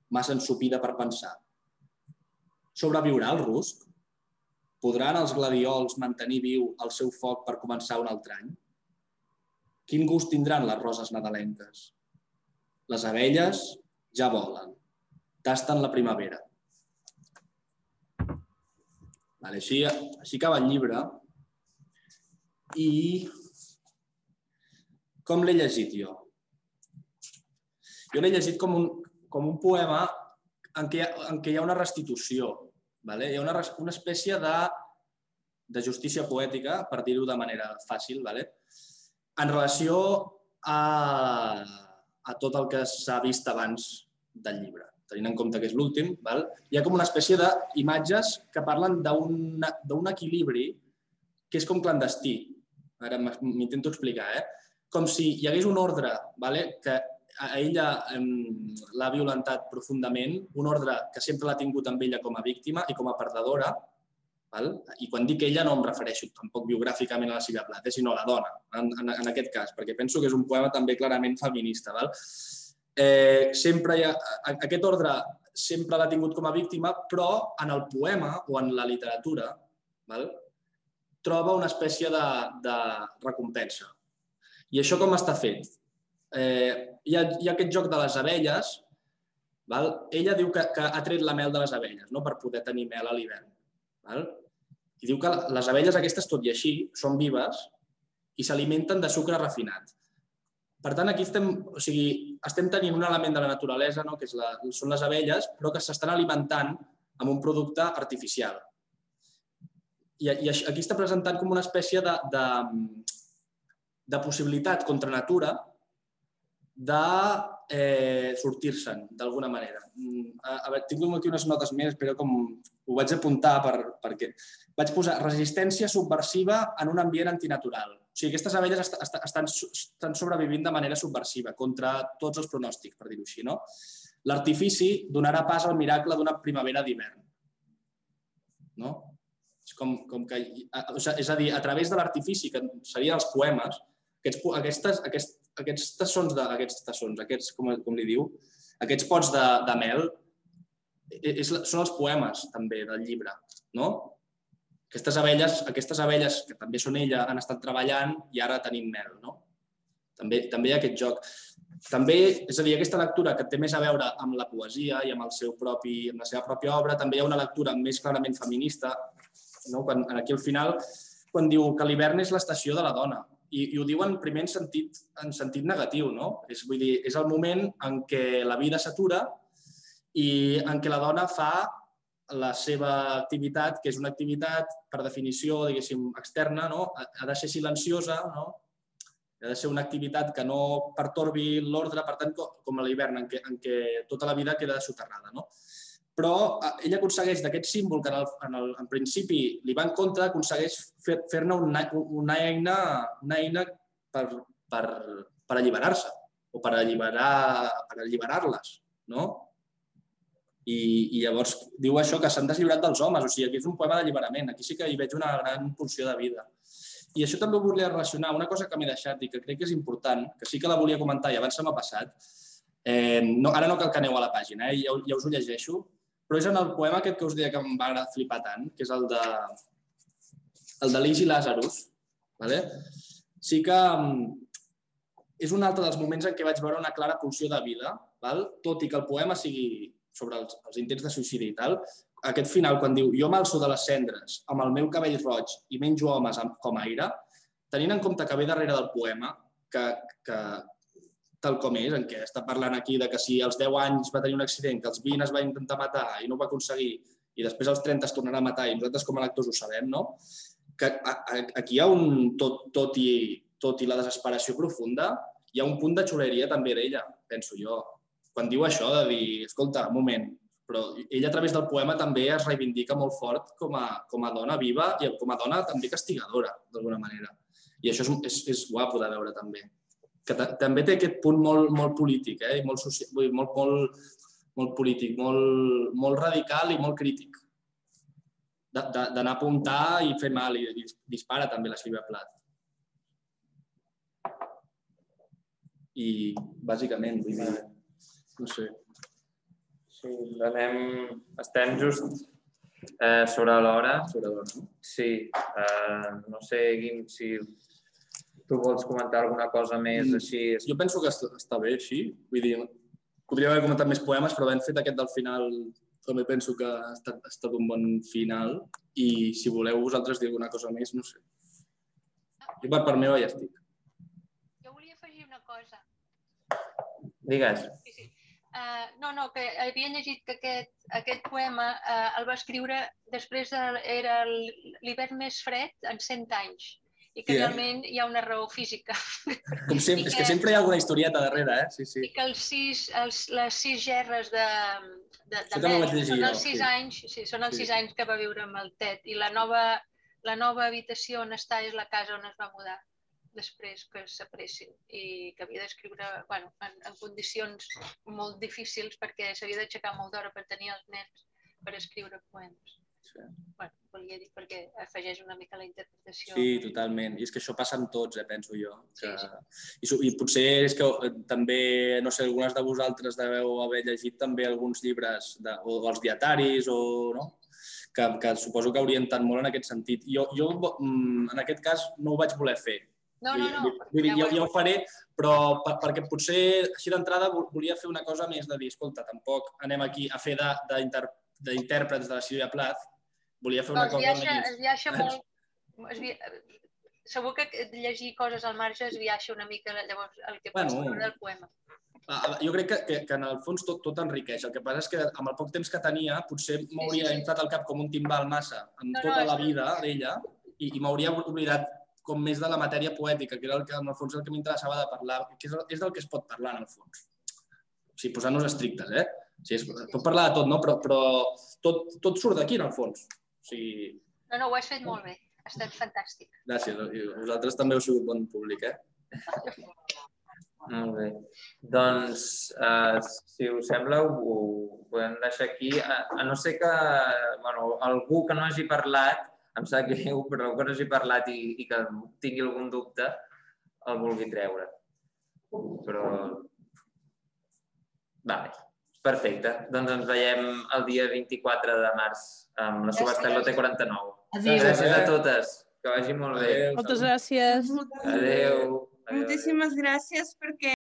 S2: massa ensupida per pensar. Sobreviurà el rusc? Podran els gladiols mantenir viu el seu foc per començar un altre any? Quin gust tindran les roses nadalenques? Les abelles ja volen, tasten la primavera. Vale, així, així acaba el llibre. I com l'he llegit jo? Jo l'he llegit com un, com un poema en què, en què hi ha una restitució. Vale? Hi ha una, una espècie de, de justícia poètica, per dir-ho de manera fàcil, vale? en relació a, a tot el que s'ha vist abans del llibre. Tenint en compte que és l'últim, val? hi ha com una espècie d'imatges que parlen d'un equilibri que és com clandestí. Ara m'intento explicar, eh? Com si hi hagués un ordre vale? que ella em, l'ha violentat profundament, un ordre que sempre l'ha tingut amb ella com a víctima i com a perdedora, val? i quan dic ella no em refereixo tampoc biogràficament a la Sílvia Plath, eh, sinó a la dona, en, en, en aquest cas, perquè penso que és un poema també clarament feminista. Val? Eh, sempre ha, aquest ordre sempre l'ha tingut com a víctima, però en el poema o en la literatura val? troba una espècie de, de recompensa. I això com està fet? Eh, hi, ha, hi ha aquest joc de les abelles, val? ella diu que, que ha tret la mel de les abelles no? per poder tenir mel a l'hivern. I diu que les abelles aquestes, tot i així, són vives i s'alimenten de sucre refinat. Per tant, aquí estem, o sigui, estem tenint un element de la naturalesa, no? que és la, són les abelles, però que s'estan alimentant amb un producte artificial. I, I aquí està presentant com una espècie de, de, de possibilitat contra natura de eh, sortir-se'n d'alguna manera. Mm, a, a tinc aquí unes notes més, però com ho vaig apuntar per, perquè vaig posar resistència subversiva en un ambient antinatural. O sigui, aquestes abelles est est estan, estan sobrevivint de manera subversiva contra tots els pronòstics, per dir-ho així. No? L'artifici donarà pas al miracle d'una primavera d'hivern. No? És, com, com que, és a dir, a través de l'artifici, que serien els poemes, aquests, aquestes, aquests, aquests tassons, de, aquests tassons, aquests, com, com li diu, aquests pots de, de mel, és, són els poemes també del llibre, no? Aquestes abelles, aquestes abelles que també són ella han estat treballant i ara tenim mel, no? També, també hi ha aquest joc. També, és a dir, aquesta lectura que té més a veure amb la poesia i amb, el seu propi, amb la seva pròpia obra, també hi ha una lectura més clarament feminista, no? quan, aquí al final, quan diu que l'hivern és l'estació de la dona, i, i ho diuen primer en sentit, en sentit negatiu, no? És, vull dir, és el moment en què la vida s'atura i en què la dona fa la seva activitat, que és una activitat, per definició, diguéssim, externa, no? ha de ser silenciosa, no? ha de ser una activitat que no pertorbi l'ordre, per tant, com a l'hivern, en, què, en què tota la vida queda soterrada. No? Però eh, ella aconsegueix d'aquest símbol que en, el, en, el, en principi li va en contra, aconsegueix fer-ne fer una, una eina, una eina per, per, per alliberar-se o per alliberar per alliberar-les, no? I, I llavors diu això, que s'han deslliurat dels homes. O sigui, aquí és un poema d'alliberament. Aquí sí que hi veig una gran pulsió de vida. I això també ho volia relacionar. Una cosa que m'he deixat i que crec que és important, que sí que la volia comentar i abans se m'ha passat, eh, no, ara no cal que aneu a la pàgina, eh, ja, ja us ho llegeixo, però és en el poema aquest que us deia que em va flipar tant, que és el de, el de Ligi Lazarus. Vale? Sí que mm, és un altre dels moments en què vaig veure una clara pulsió de vida, val? tot i que el poema sigui sobre els, els intents de suïcidi i tal, aquest final, quan diu jo m'alço de les cendres amb el meu cabell roig i menjo homes com a aire, tenint en compte que ve darrere del poema, que, que tal com és, en què està parlant aquí de que si als 10 anys va tenir un accident, que als 20 es va intentar matar i no ho va aconseguir, i després als 30 es tornarà a matar, i nosaltres com a lectors ho sabem, no? Que aquí hi ha un, tot, tot, i, tot i la desesperació profunda, hi ha un punt de xuleria també d'ella, penso jo quan diu això de dir, escolta, un moment, però ella a través del poema també es reivindica molt fort com a, com a dona viva i com a dona també castigadora, d'alguna manera. I això és, és, és guapo de veure també. Que també té aquest punt molt, molt polític, eh? I molt, social, molt, molt, molt polític, molt, molt radical i molt crític. D'anar a apuntar i fer mal, i dispara també la Sílvia Plat. I bàsicament, vull dir, no sé.
S1: Sí, anem... Estem just eh, sobre l'hora.
S2: Sobre l'hora, no?
S1: Sí. Eh, no sé, Guim, si tu vols comentar alguna cosa més mm. així.
S2: Jo penso que està, està bé així. Vull dir, podria haver comentat més poemes, però ben fet aquest del final també penso que ha estat, ha estat un bon final i si voleu vosaltres dir alguna cosa més, no sé. Jo per part meva ja estic.
S8: Jo volia afegir una cosa.
S1: Digues.
S8: Sí, sí. Uh, no, no, que havia llegit que aquest, aquest poema uh, el va escriure després de, era l'hivern més fred en 100 anys i que sí, eh? realment hi ha una raó física.
S2: Com sempre, que, és que sempre hi ha alguna historieta darrere, eh? Sí, sí.
S8: I que els sis, els, les sis gerres de, de, de Mel són els sis sí. anys, sí, són els sí. sis anys que va viure amb el Ted i la nova, la nova habitació on està és la casa on es va mudar. després que s'apressin i que havia d'escriure bueno, en, en condicions molt difícils perquè s'havia d'aixecar molt d'hora per tenir els nens per escriure poemes.
S2: Sí.
S8: Bueno, volia dir perquè afegeix una mica la interpretació.
S2: Sí, totalment. I és que això passa amb tots, eh, penso jo. Que...
S8: Sí,
S2: I, su- I potser és que eh, també, no sé, algunes de vosaltres deveu haver llegit també alguns llibres, de, o els dietaris, o, no? que, que suposo que orienten molt en aquest sentit. Jo, jo mm, en aquest cas, no ho vaig voler fer.
S8: No, no, no.
S2: Vull dir, jo, jo ho faré, però per, perquè potser així d'entrada vo- volia fer una cosa més de dir, escolta, tampoc anem aquí a fer de- d'inter- d'intèrprets de la Sílvia Plath, volia fer
S8: No,
S2: una cosa més...
S8: es viaixa molt... Es vi... Segur que llegir coses al marge es viaixa una mica llavors el que pots
S2: Bueno.
S8: treure del poema.
S2: Jo crec que, que, que en el fons tot, tot enriqueix. El que passa és que amb el poc temps que tenia potser m'hauria
S8: sí, sí.
S2: inflat el cap com un timbal massa amb
S8: No, no,
S2: tota la
S8: és-
S2: vida d'ella i, i m'hauria oblidat com més de la matèria poètica, que era el que en el fons el que m'interessava de parlar, que és, és del que es pot parlar en el fons. O sigui, posant-nos estrictes, eh? O sigui, es pot parlar de tot, no? Però, però tot, tot surt d'aquí, en el fons. O sigui,
S8: No, no, ho has fet molt bé. Ha estat fantàstic.
S2: gràcies. I vosaltres també heu sigut bon públic, eh?
S1: Molt bé. Doncs, uh, si us sembla, ho, ho podem deixar aquí. A, a no ser que bueno, algú que no hagi parlat, em sap greu, [laughs] però algú que no hagi parlat i, i que tingui algun dubte, el vulgui treure. Però... Vale. Perfecte. Doncs ens veiem el dia 24 de març amb la subhasta. Lote 49.
S7: Adéu.
S1: Gràcies a totes. Que vagi molt bé.
S2: Adéu.
S4: Moltes gràcies.
S1: Adéu. Adéu.
S3: Moltíssimes gràcies perquè